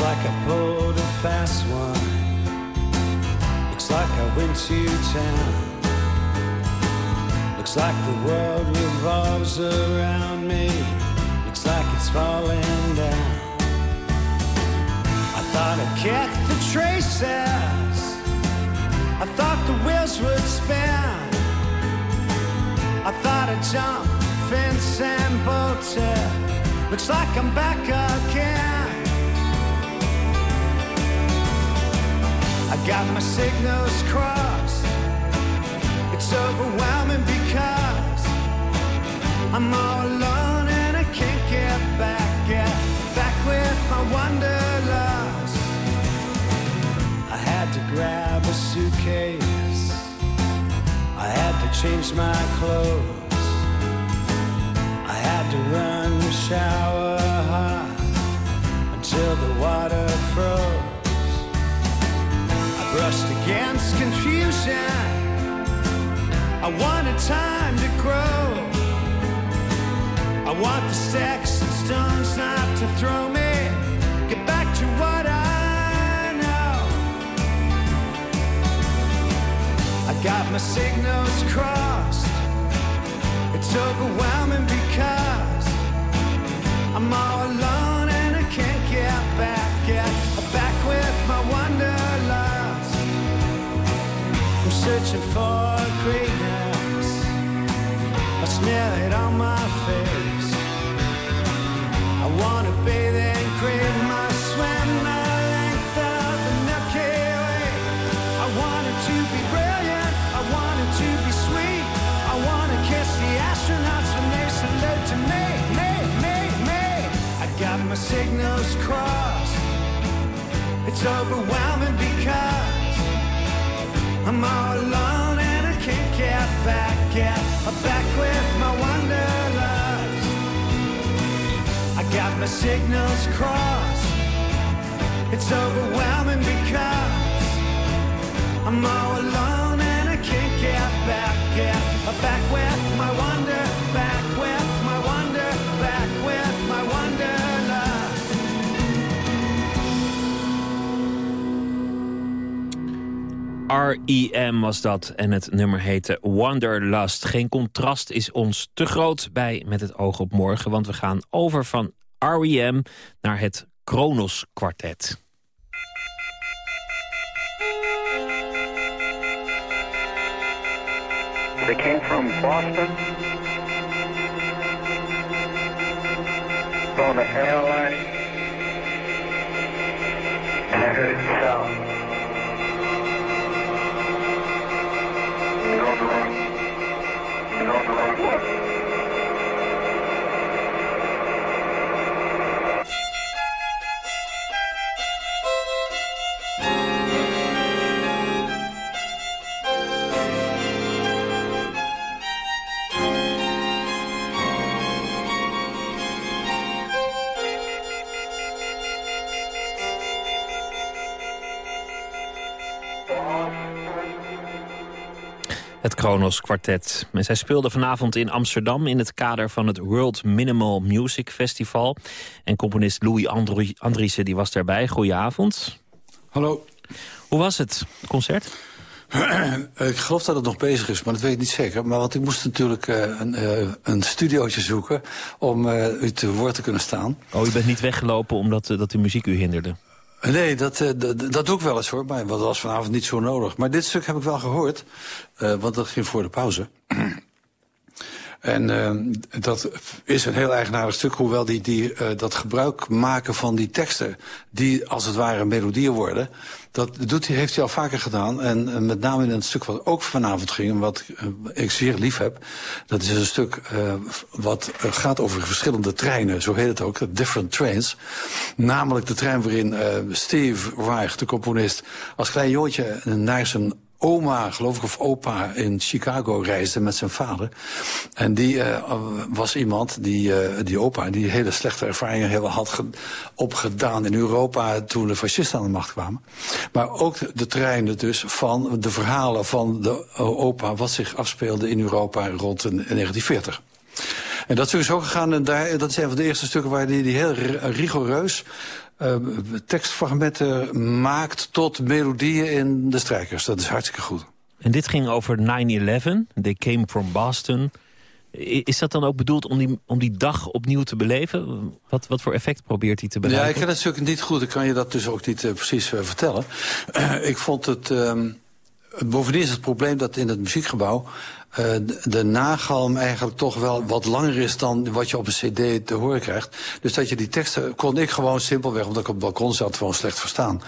Looks like I pulled a fast one. Looks like I went to town. Looks like the world revolves around me. Looks like it's falling down. I thought I'd kept the traces. I thought the wheels would spin. I thought I'd jump fence and bolted. Looks like I'm back again. Got my signals crossed. It's overwhelming because I'm all alone and I can't get back, get back with my wanderlust. I had to grab a suitcase. I had to change my clothes. I had to run the shower hot until the water froze brushed against confusion. I wanted time to grow. I want the sticks and stones not to throw me. Get back to what I know. I got my signals crossed. It's overwhelming because I'm all alone and I can't get back. Get searching for greatness. I smell it on my face. I wanna bathe and crave my swim the length of the Milky Way. I wanted to be brilliant. I wanted to be sweet. I wanna kiss the astronauts when they salute to me, me, me, me. I got my signals crossed. It's overwhelming because I'm all alone and I can't get back, get back with my wanderlust. I got my signals crossed. It's overwhelming because I'm all alone and I can't get back, get back with my wonder, R.E.M. was dat en het nummer heette Wanderlust. Geen contrast is ons te groot bij Met het oog op morgen... want we gaan over van R.E.M. naar het Kronos kwartet. They came from Boston, on the tail line. And I heard. You're on the wrong. You're on the wrong one. Het Kronos Quartet. En zij speelde vanavond in Amsterdam in het kader van het World Minimal Music Festival. En componist Louis Andri Andriessen die was daarbij. Goedenavond. Hallo. Hoe was het concert? ik geloof dat het nog bezig is, maar dat weet ik niet zeker. Maar want ik moest natuurlijk uh, een, uh, een studiootje zoeken om uh, u te woord te kunnen staan. Oh, u bent niet weggelopen omdat dat de muziek u hinderde? Nee, dat, uh, dat, dat doe ik wel eens hoor, maar dat was vanavond niet zo nodig. Maar dit stuk heb ik wel gehoord, uh, want dat ging voor de pauze. En uh, dat is een heel eigenaardig stuk, hoewel die, die, dat gebruik maken van die teksten... die als het ware melodieën worden, dat doet hij, heeft hij al vaker gedaan. En uh, met name in een stuk wat ook vanavond ging, en wat ik zeer lief heb... dat is een stuk wat gaat over verschillende treinen, zo heet het ook, different trains. Namelijk de trein waarin Steve Reich, de componist, als klein jongetje naar zijn oma, geloof ik, of opa in Chicago reisde met zijn vader. En die uh, was iemand, die, uh, die opa, die hele slechte ervaringen had opgedaan in Europa toen de fascisten aan de macht kwamen. Maar ook de treinen dus van de verhalen van de opa wat zich afspeelde in Europa rond 1940. En dat is ook gegaan en dat een van de eerste stukken waar die, die heel rigoureus uh, tekstfragmenten maakt tot melodieën in de strijkers. Dat is hartstikke goed. En dit ging over 9-11. They came from Boston. Is dat dan ook bedoeld om die, om die dag opnieuw te beleven? Wat, wat voor effect probeert hij te bereiken? Ja, ik ken het stuk niet goed. Ik kan je dat dus ook niet uh, precies uh, vertellen. ik vond het... Um, bovendien is het probleem dat in het muziekgebouw... Uh, de nagalm eigenlijk toch wel wat langer is dan wat je op een cd te horen krijgt. Dus dat je die teksten kon ik gewoon simpelweg, omdat ik op het balkon zat, gewoon slecht verstaan.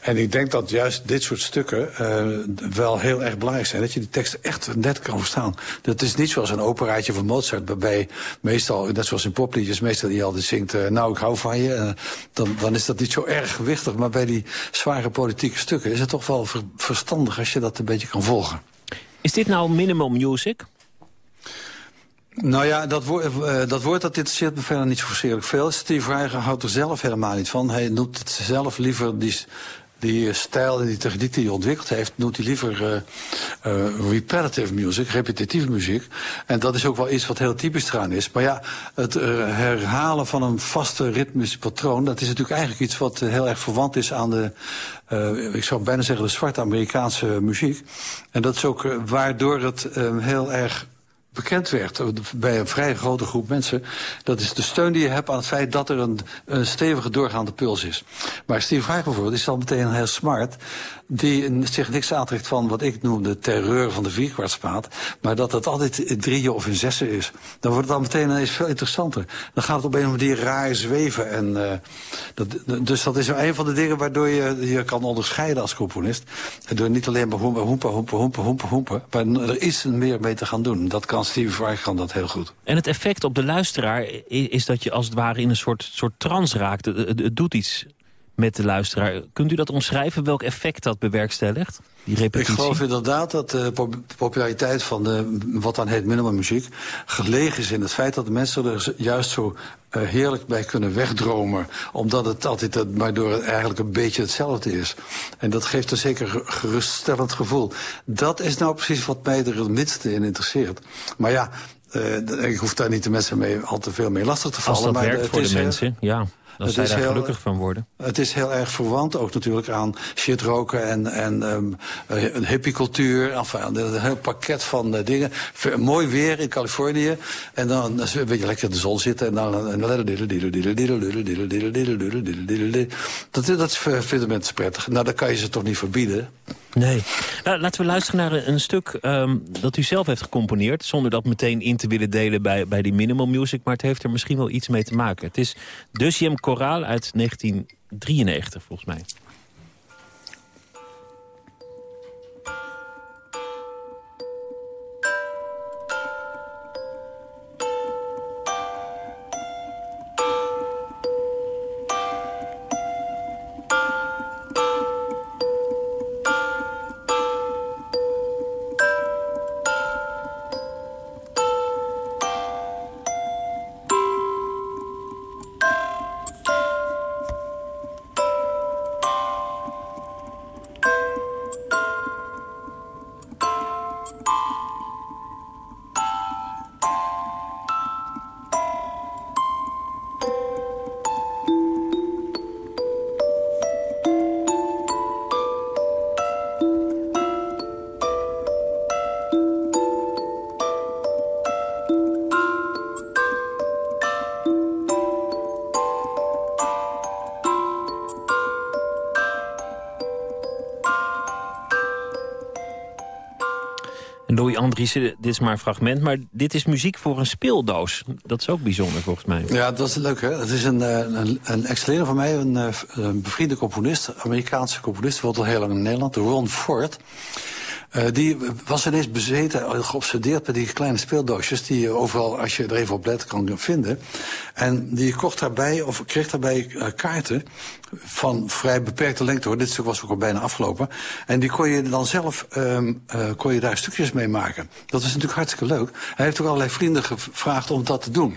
En ik denk dat juist dit soort stukken uh, wel heel erg belangrijk zijn. Dat je die teksten echt net kan verstaan. Dat is niet zoals een operaatje van Mozart, waarbij meestal, net zoals in popliedjes, meestal die altijd zingt, uh, nou ik hou van je. dan, dan is dat niet zo erg gewichtig. Maar bij die zware politieke stukken is het toch wel ver, verstandig als je dat een beetje kan volgen. Is dit nou minimum music? Nou ja, dat, woord, uh, dat woord dat interesseert me verder niet zo verschrikkelijk veel. Steve Reiger houdt er zelf helemaal niet van. Hij noemt het zelf liever die, die stijl en die techniek die hij ontwikkeld heeft... noemt hij liever uh, uh, repetitive music, repetitieve muziek. En dat is ook wel iets wat heel typisch eraan is. Maar ja, het herhalen van een vaste ritmisch patroon... dat is natuurlijk eigenlijk iets wat heel erg verwant is aan de... Uh, ik zou bijna zeggen de zwarte Amerikaanse muziek. En dat is ook uh, waardoor het uh, heel erg bekend werd bij een vrij grote groep mensen. Dat is de steun die je hebt aan het feit dat er een, stevige doorgaande puls is. Maar Steve Vraag bijvoorbeeld is dan meteen heel smart die zich niks aantrekt van wat ik noem de terreur van de vierkwartspaat. Maar dat het altijd in drieën of in zessen is. Dan wordt het dan meteen ineens veel interessanter. Dan gaat het op een of andere manier raar zweven. En, uh, dat, dus dat is een van de dingen waardoor je je kan onderscheiden als componist. Door niet alleen maar hoempen, hoempen, hoempen, hoempen, hoempen. Maar er is meer mee te gaan doen. Dat kan Steve Vai kan dat heel goed. En het effect op de luisteraar is dat je als het ware in een soort, soort trance raakt. Het doet iets met de luisteraar. Kunt u dat omschrijven, welk effect dat bewerkstelligt? Die repetitie? Ik geloof inderdaad dat de populariteit van de, wat dan heet minimummuziek... gelegen is in het feit dat de mensen er juist zo uh, heerlijk bij kunnen wegdromen. Omdat het altijd uh, maar door eigenlijk een beetje hetzelfde is. En dat geeft een zeker geruststellend gevoel. Dat is nou precies wat mij er het minste in interesseert. Maar ja, uh, ik hoef daar niet de mensen mee al te veel mee lastig te vallen. Als dat maar werkt voor de mensen, ja. Dat zij daar heel, gelukkig van worden. Het is heel erg verwant ook natuurlijk aan shitroken en, en um, een hippiecultuur. Enfin, een heel pakket van uh, dingen. Mooi weer in Californië. En dan een beetje lekker de zon zitten. En dan... Dat, dat vinden mensen prettig. Nou, dat kan je ze toch niet verbieden. Nee. Nou, laten we luisteren naar een, een stuk ehm, dat u zelf heeft gecomponeerd... zonder dat meteen in te willen delen bij, bij die minimal music... maar het heeft er misschien wel iets mee te maken. Het is Deuxième Choraal uit 1993, volgens mij. Louis Andriessen, dit is maar een fragment... maar dit is muziek voor een speeldoos. Dat is ook bijzonder volgens mij. Ja, dat is leuk, hè? Het is een, eh, een, een ex-leraar van mij, een, eh, een bevriende componist... Amerikaanse componist, woont al heel lang in Nederland, Ron Ford... Uh, die was ineens bezeten, geobsedeerd met die kleine speeldoosjes... die je overal, als je er even op let, kan vinden. En die kocht daarbij, of kreeg daarbij uh, kaarten van vrij beperkte lengte. Hoor. Dit stuk was ook al bijna afgelopen. En die kon je dan zelf um, uh, kon je daar stukjes mee maken. Dat is natuurlijk hartstikke leuk. Hij heeft ook allerlei vrienden gevraagd om dat te doen.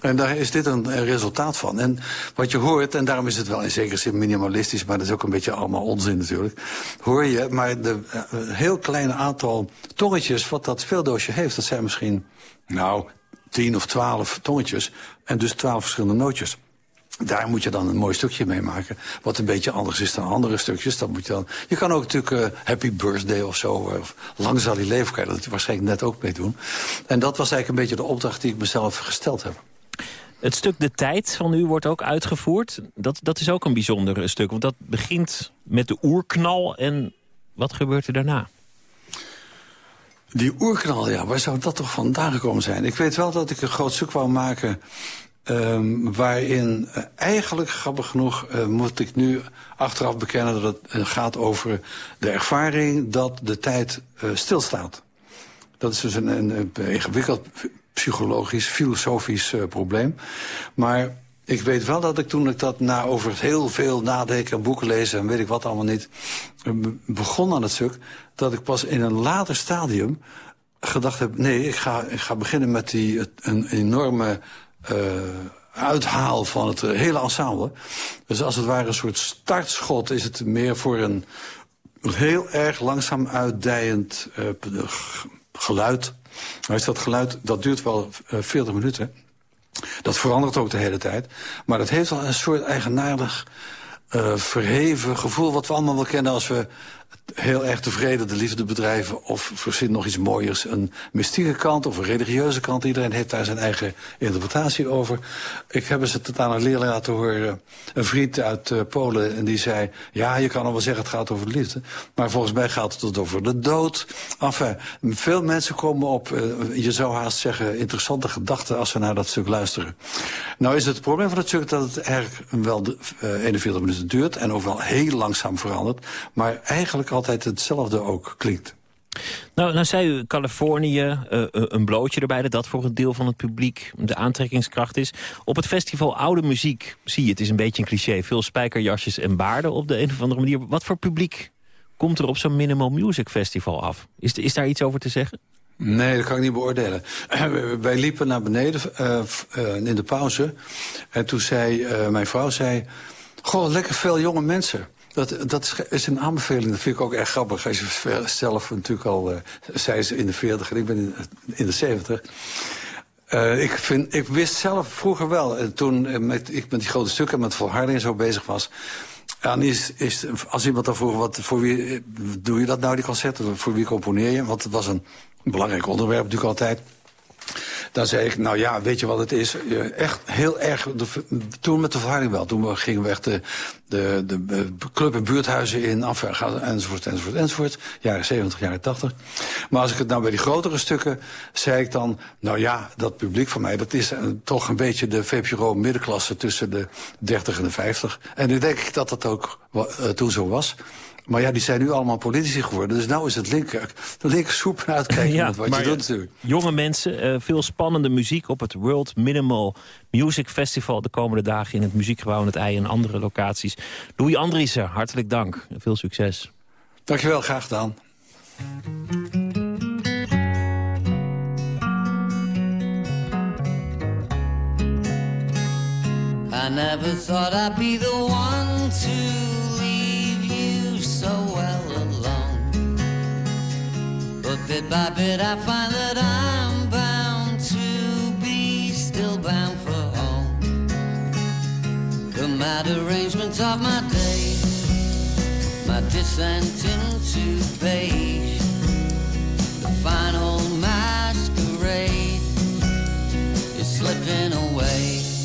En daar is dit een, een resultaat van. En wat je hoort, en daarom is het wel in zekere zin minimalistisch... maar dat is ook een beetje allemaal onzin natuurlijk. Hoor je, maar de heel kleine aantal tongetjes wat dat speeldoosje heeft... dat zijn misschien, nou, tien of twaalf tongetjes. En dus twaalf verschillende nootjes. Daar moet je dan een mooi stukje mee maken. Wat een beetje anders is dan andere stukjes. Dat moet je, dan... je kan ook natuurlijk uh, Happy Birthday of zo. Of lang zal hij leven. Kan je waarschijnlijk net ook mee doen. En dat was eigenlijk een beetje de opdracht die ik mezelf gesteld heb. Het stuk De Tijd van u wordt ook uitgevoerd. Dat, dat is ook een bijzonder stuk. Want dat begint met de oerknal. En wat gebeurt er daarna? Die oerknal, ja, waar zou dat toch vandaan gekomen zijn? Ik weet wel dat ik een groot stuk wou maken... Um, waarin uh, eigenlijk, grappig genoeg, uh, moet ik nu achteraf bekennen... dat het uh, gaat over de ervaring dat de tijd stilstaat. Dat is dus een, een, een ingewikkeld psychologisch, filosofisch probleem. Maar ik weet wel dat ik toen ik dat na over heel veel nadenken en boeken lezen... en weet ik wat allemaal niet, begon aan het stuk... dat ik pas in een later stadium gedacht heb... nee, ik ga, ik ga beginnen met die, een enorme uh, uithaal van het hele ensemble. Dus als het ware een soort startschot is het meer voor een heel erg langzaam uitdijend uh, geluid. Maar is dat geluid, dat duurt wel uh, 40 minuten. Dat verandert ook de hele tijd. Maar dat heeft wel een soort eigenaardig verheven gevoel... wat we allemaal wel kennen als we heel erg tevreden de liefde bedrijven... of verzin nog iets mooiers, een mystieke kant of een religieuze kant. Iedereen heeft daar zijn eigen interpretatie over. Ik heb eens het aan een leerling laten horen, een vriend uit uh, Polen... en die zei, ja, je kan al wel zeggen het gaat over de liefde... maar volgens mij gaat het over de dood. Enfin, veel mensen komen op, uh, je zou haast zeggen... interessante gedachten als ze naar dat stuk luisteren. Nou is het probleem van het stuk dat het eigenlijk wel de, uh, 41 minuten duurt... en ook wel heel langzaam verandert, maar eigenlijk altijd hetzelfde ook klinkt. Nou, nou zei u Californië, uh, een blootje erbij... dat dat voor een deel van het publiek de aantrekkingskracht is. Op het festival Oude Muziek zie je, het is een beetje een cliché... veel spijkerjasjes en baarden op de een of andere manier. Wat voor publiek komt er op zo'n Minimal Music Festival af? Is, is daar iets over te zeggen? Nee, dat kan ik niet beoordelen. Wij liepen naar beneden uh, uh, in de pauze. En toen zei mijn vrouw, zei... Goh, lekker veel jonge mensen. Dat, dat is een aanbeveling, dat vind ik ook erg grappig. Als zelf natuurlijk al, uh, zij is in de 40 en ik ben in, in de 70. Uh, ik, vind, ik wist zelf vroeger wel, en toen met, ik met die grote stukken, met volharding zo bezig was... En is, is, als iemand dan vroeg, wat, voor wie doe je dat nou, die concerten? Voor wie componeer je? Want het was een belangrijk onderwerp natuurlijk altijd. Dan zei ik, nou ja, weet je wat het is? Eh, Echt heel erg, toen met de verharing wel. Toen gingen we echt de, de, de, de club- en buurthuizen in af, enzovoort, enzovoort, enzovoort. Jaren 70, jaren 80. Maar als ik het nou bij die grotere stukken, zei ik dan... nou ja, dat publiek van mij, dat is eh, toch een beetje de VPRO-middenklasse... tussen de 30 en de 50. En nu denk ik dat dat ook eh, toen zo was. Maar ja, die zijn nu allemaal politici geworden. Dus nou is het linker, de linkersoep naar uitkijken met wat je doet natuurlijk. Jonge mensen, eh, veel spannende muziek op het World Minimal Music Festival... de komende dagen in het Muziekgebouw in het IJ en andere locaties. Louis Andriessen, hartelijk dank. en Veel succes. Dankjewel, graag gedaan. I never thought I'd be the one to leave you so well alone. But bit by bit I find that I'm bound to be still bound for home. The mad arrangement of my day, my descent into beige, the final masquerade is slipping away.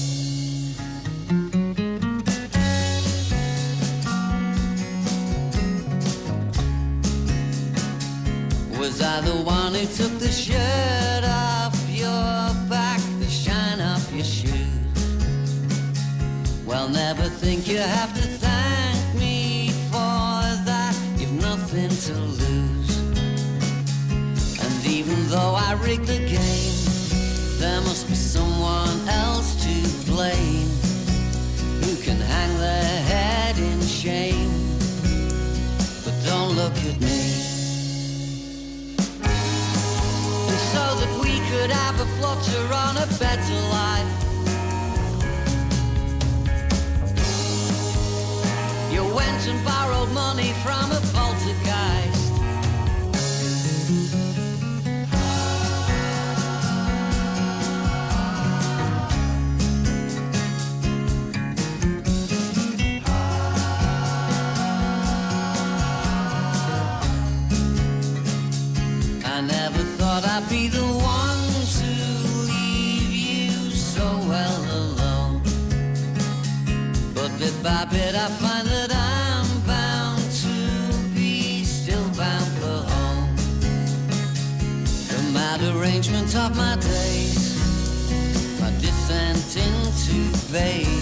Was I the one who took the shirt off your back, the shine off your shoes? Well, never think you have to thank me for that. You've nothing to lose. And even though I rigged the game, there must be someone else to blame who can hang their head in shame. Could have a flutter on a better life. You went and borrowed money from a bit by bit I find that I'm bound to be still bound for home. The mad arrangement of my days, my descent into beige,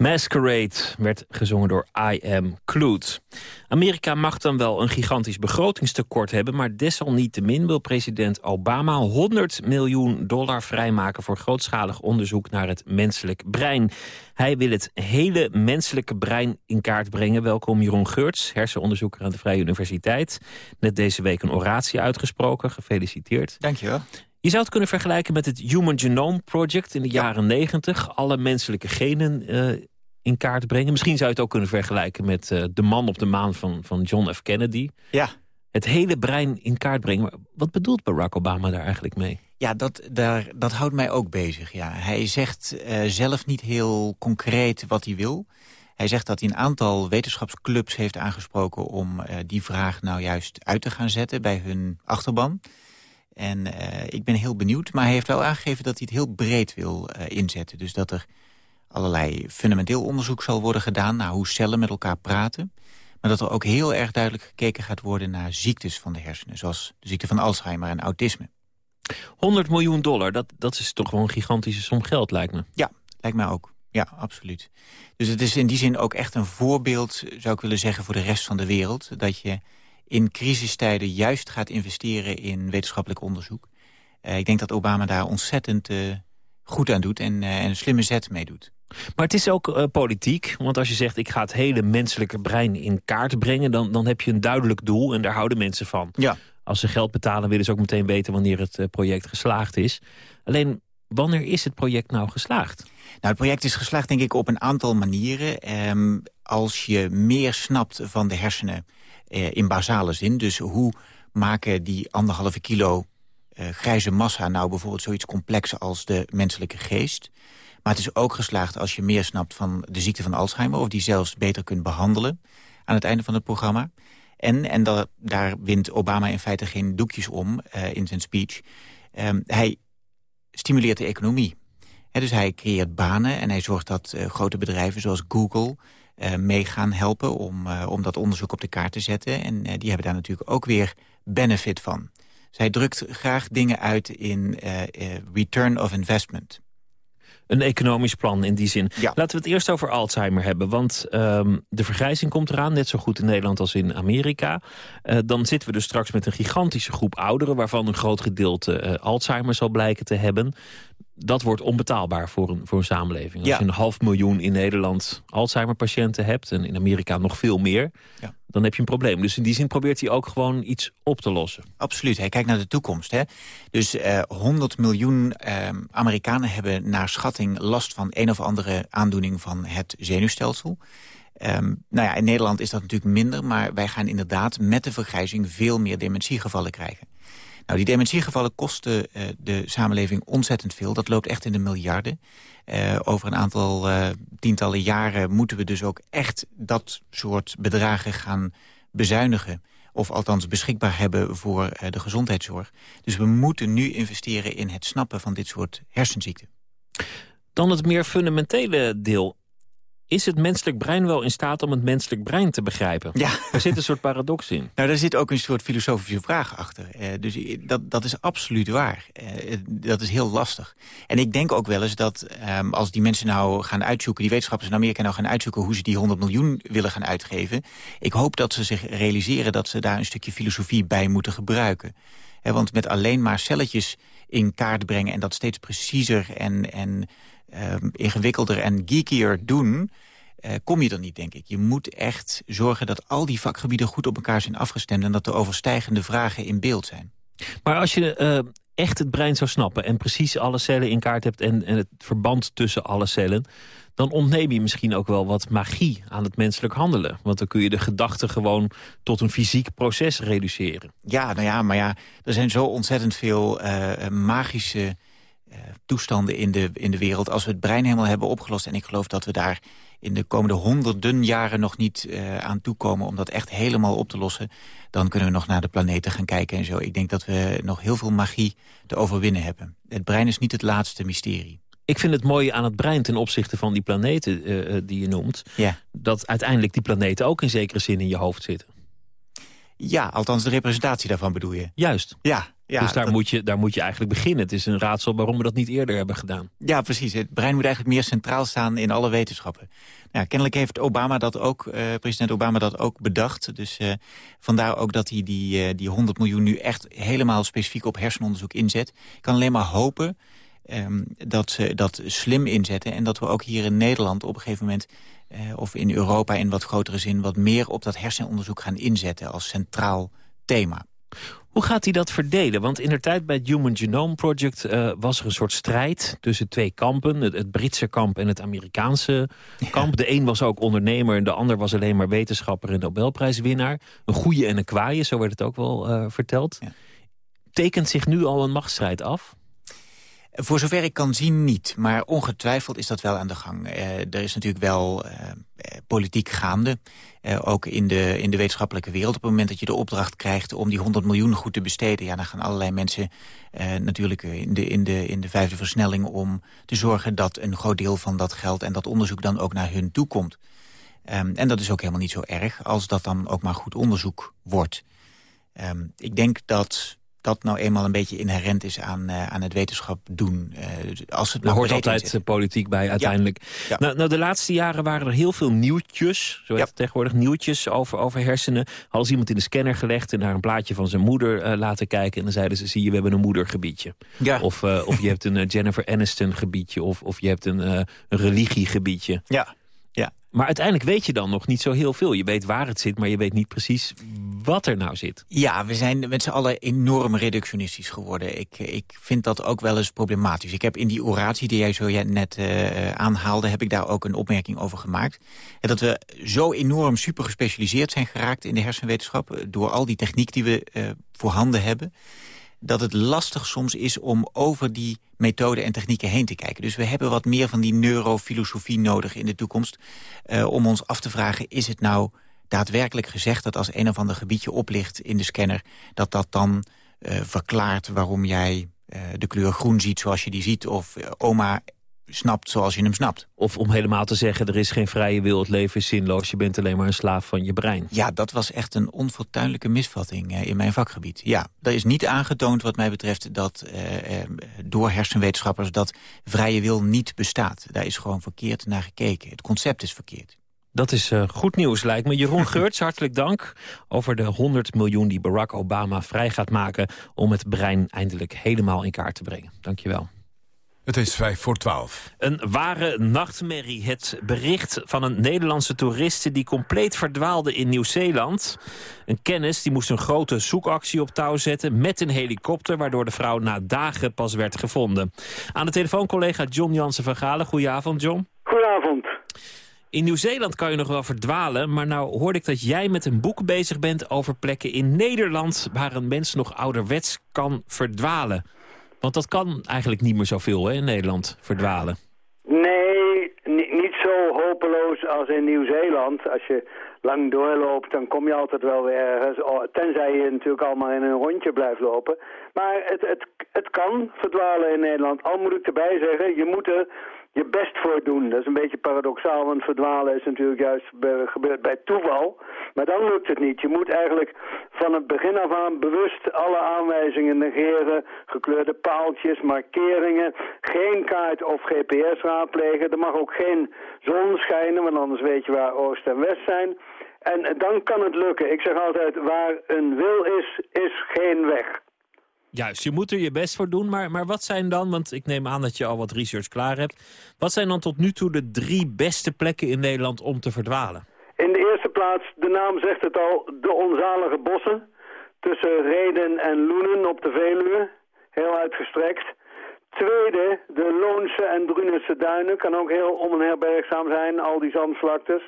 Masquerade werd gezongen door I Am Clued. Amerika mag dan wel een gigantisch begrotingstekort hebben... maar desalniettemin wil president Obama 100 miljoen dollar vrijmaken... voor grootschalig onderzoek naar het menselijk brein. Hij wil het hele menselijke brein in kaart brengen. Welkom Jeroen Geurts, hersenonderzoeker aan de Vrije Universiteit. Net deze week een oratie uitgesproken, gefeliciteerd. Dankjewel. Je zou het kunnen vergelijken met het Human Genome Project in de jaren 90. Alle menselijke genen eh, in kaart brengen. Misschien zou je het ook kunnen vergelijken met eh, de man op de maan van, van John F. Kennedy. Ja. Het hele brein in kaart brengen. Maar wat bedoelt Barack Obama daar eigenlijk mee? Ja, dat, daar, dat houdt mij ook bezig. Ja. Hij zegt eh, zelf niet heel concreet wat hij wil. Hij zegt dat hij een aantal wetenschapsclubs heeft aangesproken... om die vraag nou juist uit te gaan zetten bij hun achterban. En eh, ik ben heel benieuwd. Maar hij heeft wel aangegeven dat hij het heel breed wil eh, inzetten. Dus dat er allerlei fundamenteel onderzoek zal worden gedaan... naar hoe cellen met elkaar praten. Maar dat er ook heel erg duidelijk gekeken gaat worden... naar ziektes van de hersenen, zoals de ziekte van Alzheimer en autisme. 100 miljoen dollar, dat, dat is toch wel een gigantische som geld, lijkt me. Ja, lijkt mij ook. Ja, absoluut. Dus het is in die zin ook echt een voorbeeld, zou ik willen zeggen, voor de rest van de wereld. Dat je in crisistijden juist gaat investeren in wetenschappelijk onderzoek. Uh, ik denk dat Obama daar ontzettend uh, goed aan doet en, uh, en een slimme zet mee doet. Maar het is ook politiek, want als je zegt... ik ga het hele menselijke brein in kaart brengen... dan, dan heb je een duidelijk doel en daar houden mensen van. Ja. Als ze geld betalen willen ze ook meteen weten... wanneer het project geslaagd is. Alleen, wanneer is het project nou geslaagd? Nou, het project is geslaagd denk ik op een aantal manieren. Um, als je meer snapt van de hersenen in basale zin... dus hoe maken die anderhalve kilo uh, grijze massa nou bijvoorbeeld zoiets complex als de menselijke geest... Maar het is ook geslaagd als je meer snapt van de ziekte van Alzheimer... of die zelfs beter kunt behandelen aan het einde van het programma. En, en daar wint Obama in feite geen doekjes om uh, in zijn speech... Um, hij stimuleert de economie. Dus hij creëert banen en hij zorgt dat grote bedrijven zoals Google... Uh, mee gaan helpen om, uh, om dat onderzoek op de kaart te zetten. En die hebben daar natuurlijk ook weer benefit van. Zij drukt graag dingen uit in return of investment een economisch plan in die zin. Ja. Laten we het eerst over Alzheimer hebben. Want um, de vergrijzing komt eraan, net zo goed in Nederland als in Amerika. Uh, dan zitten we dus straks met een gigantische groep ouderen... waarvan een groot gedeelte uh, Alzheimer zal blijken te hebben dat wordt onbetaalbaar voor een, voor een samenleving. Als je een half miljoen in Nederland Alzheimer-patiënten hebt... en in Amerika nog veel meer, ja. dan heb je een probleem. Dus in die zin probeert hij ook gewoon iets op te lossen. Absoluut, hij kijkt naar de toekomst. Hè? Dus uh, 100 miljoen uh, Amerikanen hebben naar schatting last van een of andere aandoening van het zenuwstelsel. Um, nou ja, in Nederland is dat natuurlijk minder, maar wij gaan inderdaad met de vergrijzing veel meer dementiegevallen krijgen. Nou, die dementiegevallen kosten uh, de samenleving ontzettend veel. Dat loopt echt in de miljarden. Uh, over een aantal uh, tientallen jaren moeten we dus ook echt dat soort bedragen gaan bezuinigen. Of althans beschikbaar hebben voor de gezondheidszorg. Dus we moeten nu investeren in het snappen van dit soort hersenziekten. Dan het meer fundamentele deel is het menselijk brein wel in staat om het menselijk brein te begrijpen? Ja. Er zit een soort paradox in. Nou, daar zit ook een soort filosofische vraag achter. Eh, dus dat, dat is absoluut waar. Eh, dat is heel lastig. En ik denk ook wel eens dat eh, als die mensen nou gaan uitzoeken... die wetenschappers in Amerika nou gaan uitzoeken... hoe ze die 100 miljoen willen gaan uitgeven... ik hoop dat ze zich realiseren dat ze daar een stukje filosofie bij moeten gebruiken. Want met alleen maar celletjes in kaart brengen... en dat steeds preciezer en... en ingewikkelder en geekier doen... Uh, kom je er niet, denk ik. Je moet echt zorgen dat al die vakgebieden goed op elkaar zijn afgestemd... en dat de overstijgende vragen in beeld zijn. Maar als je uh, echt het brein zou snappen... en precies alle cellen in kaart hebt en, en het verband tussen alle cellen... dan ontneem je misschien ook wel wat magie aan het menselijk handelen. Want dan kun je de gedachten gewoon tot een fysiek proces reduceren. Ja, nou ja, maar ja, er zijn zo ontzettend veel uh, magische toestanden in de, in de wereld. Als we het brein helemaal hebben opgelost... en ik geloof dat we daar in de komende honderden jaren nog niet uh, aan toekomen... om dat echt helemaal op te lossen... dan kunnen we nog naar de planeten gaan kijken en zo. Ik denk dat we nog heel veel magie te overwinnen hebben. Het brein is niet het laatste mysterie. Ik vind het mooie aan het brein ten opzichte van die planeten uh, die je noemt... Ja. dat uiteindelijk die planeten ook in zekere zin in je hoofd zitten. Ja, althans de representatie daarvan bedoel je. Juist. Ja, ja, dus daar, moet je, daar moet je eigenlijk beginnen. Het is een raadsel waarom we dat niet eerder hebben gedaan. Ja, precies. Het brein moet eigenlijk meer centraal staan in alle wetenschappen. Ja, kennelijk heeft Obama dat ook, uh, president Obama dat ook bedacht. Dus uh, vandaar ook dat hij die, uh, die 100 miljoen nu echt helemaal specifiek op hersenonderzoek inzet. Ik kan alleen maar hopen um, dat ze dat slim inzetten. En dat we ook hier in Nederland op een gegeven moment... of in Europa in wat grotere zin... wat meer op dat hersenonderzoek gaan inzetten als centraal thema. Hoe gaat hij dat verdelen? Want in de tijd bij het Human Genome Project uh, was er een soort strijd tussen twee kampen. Het, het Britse kamp en het Amerikaanse kamp. De een was ook ondernemer en de ander was alleen maar wetenschapper en Nobelprijswinnaar. Een goede en een kwaaie, zo werd het ook wel uh, verteld. Ja. Tekent zich nu al een machtsstrijd af? Voor zover ik kan zien niet, maar ongetwijfeld is dat wel aan de gang. Uh, er is natuurlijk wel uh, politiek gaande, uh, ook in de, in de wetenschappelijke wereld. Op het moment dat je de opdracht krijgt om die 100 miljoen goed te besteden... ja, dan gaan allerlei mensen natuurlijk in de, in, de, in de vijfde versnelling... om te zorgen dat een groot deel van dat geld en dat onderzoek dan ook naar hun toe komt. Um, en dat is ook helemaal niet zo erg als dat dan ook maar goed onderzoek wordt. Um, ik denk dat dat nou eenmaal een beetje inherent is aan, uh, aan het wetenschap doen. Uh, als het er hoort altijd zit. politiek bij uiteindelijk. Ja. Ja. Nou, nou, de laatste jaren waren er heel veel nieuwtjes, zo heet ja. het tegenwoordig, nieuwtjes over, over hersenen. Ze iemand in de scanner gelegd en naar een plaatje van zijn moeder laten kijken. En dan zeiden ze, zie je, we hebben een moedergebiedje. Ja. Of, of je hebt een Jennifer Aniston gebiedje, of, of je hebt een, een religiegebiedje. Ja. Maar uiteindelijk weet je dan nog niet zo heel veel. Je weet waar het zit, maar je weet niet precies wat er nou zit. Ja, we zijn met z'n allen enorm reductionistisch geworden. Ik, ik vind dat ook wel eens problematisch. Ik heb in die oratie die jij zo net uh, aanhaalde... heb ik daar ook een opmerking over gemaakt. En dat we zo enorm super gespecialiseerd zijn geraakt in de hersenwetenschap... door al die techniek die we uh, voorhanden hebben... dat het lastig soms is om over die methoden en technieken heen te kijken. Dus we hebben wat meer van die neurofilosofie nodig in de toekomst... Om ons af te vragen, is het nou daadwerkelijk gezegd... dat als een of ander gebiedje oplicht in de scanner... dat dat dan uh, verklaart waarom jij uh, de kleur groen ziet zoals je die ziet... of oma snapt zoals je hem snapt. Of om helemaal te zeggen, er is geen vrije wil, het leven is zinloos... je bent alleen maar een slaaf van je brein. Ja, dat was echt een onfortuinlijke misvatting in mijn vakgebied. Ja, er is niet aangetoond wat mij betreft dat door hersenwetenschappers... dat vrije wil niet bestaat. Daar is gewoon verkeerd naar gekeken. Het concept is verkeerd. Dat is uh, goed nieuws, lijkt me. Jeroen Geurts, hartelijk dank over de 100 miljoen die Barack Obama vrij gaat maken... om het brein eindelijk helemaal in kaart te brengen. Dank je wel. Het is vijf voor twaalf. Een ware nachtmerrie. Het bericht van een Nederlandse toeriste die compleet verdwaalde in Nieuw-Zeeland. Een kennis die moest een grote zoekactie op touw zetten met een helikopter... waardoor de vrouw na dagen pas werd gevonden. Aan de telefoon collega John Jansen van Galen. Goedenavond, John. In Nieuw-Zeeland kan je nog wel verdwalen, maar nou hoorde ik dat jij met een boek bezig bent over plekken in Nederland waar een mens nog ouderwets kan verdwalen. Want dat kan eigenlijk niet meer zoveel hè, in Nederland, verdwalen. Nee, niet zo hopeloos als in Nieuw-Zeeland. Als je lang doorloopt, dan kom je altijd wel weer ergens. Tenzij je natuurlijk allemaal in een rondje blijft lopen. Maar het, het, het kan verdwalen in Nederland. Al moet ik erbij zeggen, je moet er je best voor doen. Dat is een beetje paradoxaal, want verdwalen is natuurlijk juist gebeurd bij toeval. Maar dan lukt het niet. Je moet eigenlijk van het begin af aan bewust alle aanwijzingen negeren. Gekleurde paaltjes, markeringen, geen kaart of GPS raadplegen. Er mag ook geen zon schijnen, want anders weet je waar oost en west zijn. En dan kan het lukken. Ik zeg altijd, waar een wil is, is geen weg. Juist, je moet er je best voor doen. Maar, maar wat zijn dan, want ik neem aan dat je al wat research klaar hebt... wat zijn dan tot nu toe de drie beste plekken in Nederland om te verdwalen? In de eerste plaats, de naam zegt het al, de onzalige bossen... tussen Reden en Loenen op de Veluwe, heel uitgestrekt. Tweede, de Loonse en Drunense duinen, kan ook heel onherbergzaam zijn, al die zandvlaktes.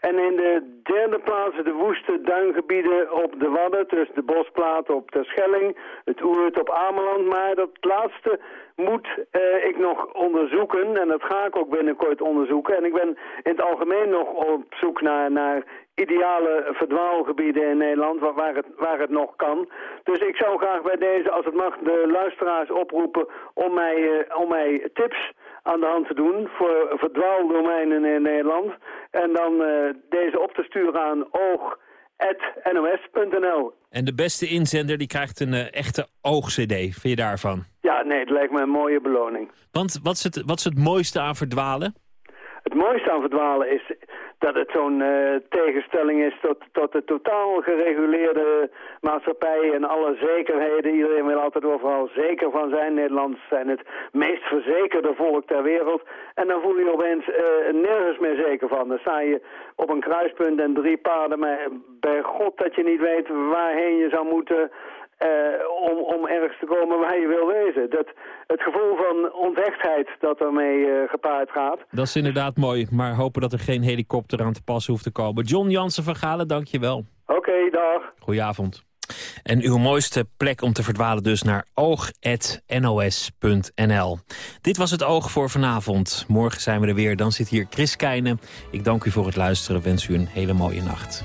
En in de derde plaats de woeste duingebieden op de Wadden, dus de bosplaat op de Schelling, het Oert op Ameland. Maar dat laatste moet eh, ik nog onderzoeken en dat ga ik ook binnenkort onderzoeken. En ik ben in het algemeen nog op zoek naar, naar ideale verdwaalgebieden in Nederland waar het, waar het nog kan. Dus ik zou graag bij deze, als het mag, de luisteraars oproepen om mij, uh, om mij tips aan de hand te doen voor verdwaaldomeinen in Nederland. En dan uh, deze op te sturen aan oog.nos.nl. En de beste inzender die krijgt een uh, echte oog-cd. Vind je daarvan? Ja, nee, het lijkt me een mooie beloning. Want wat is het, wat is het mooiste aan verdwalen? Het mooiste aan verdwalen is dat het zo'n uh, tegenstelling is tot, tot de totaal gereguleerde maatschappij en alle zekerheden. Iedereen wil altijd overal zeker van zijn. Nederlanders zijn het meest verzekerde volk ter wereld. En dan voel je opeens uh, nergens meer zeker van. Dan sta je op een kruispunt en drie paarden, maar bij god dat je niet weet waarheen je zou moeten... Uh, om, om ergens te komen waar je wil wezen. Dat, het gevoel van onthechtheid dat ermee uh, gepaard gaat. Dat is inderdaad mooi, maar hopen dat er geen helikopter aan te pas hoeft te komen. John Jansen van Galen, dank je wel. Oké, okay, dag. Goedenavond. En uw mooiste plek om te verdwalen dus naar oog.nos.nl. Dit was het Oog voor vanavond. Morgen zijn we er weer, dan zit hier Chris Keijnen. Ik dank u voor het luisteren, wens u een hele mooie nacht.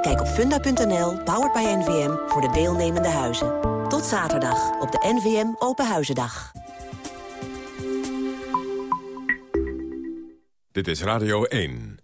Kijk op funda.nl, powered by NVM, voor de deelnemende huizen. Tot zaterdag op de NVM Openhuizendag. Dit is Radio 1.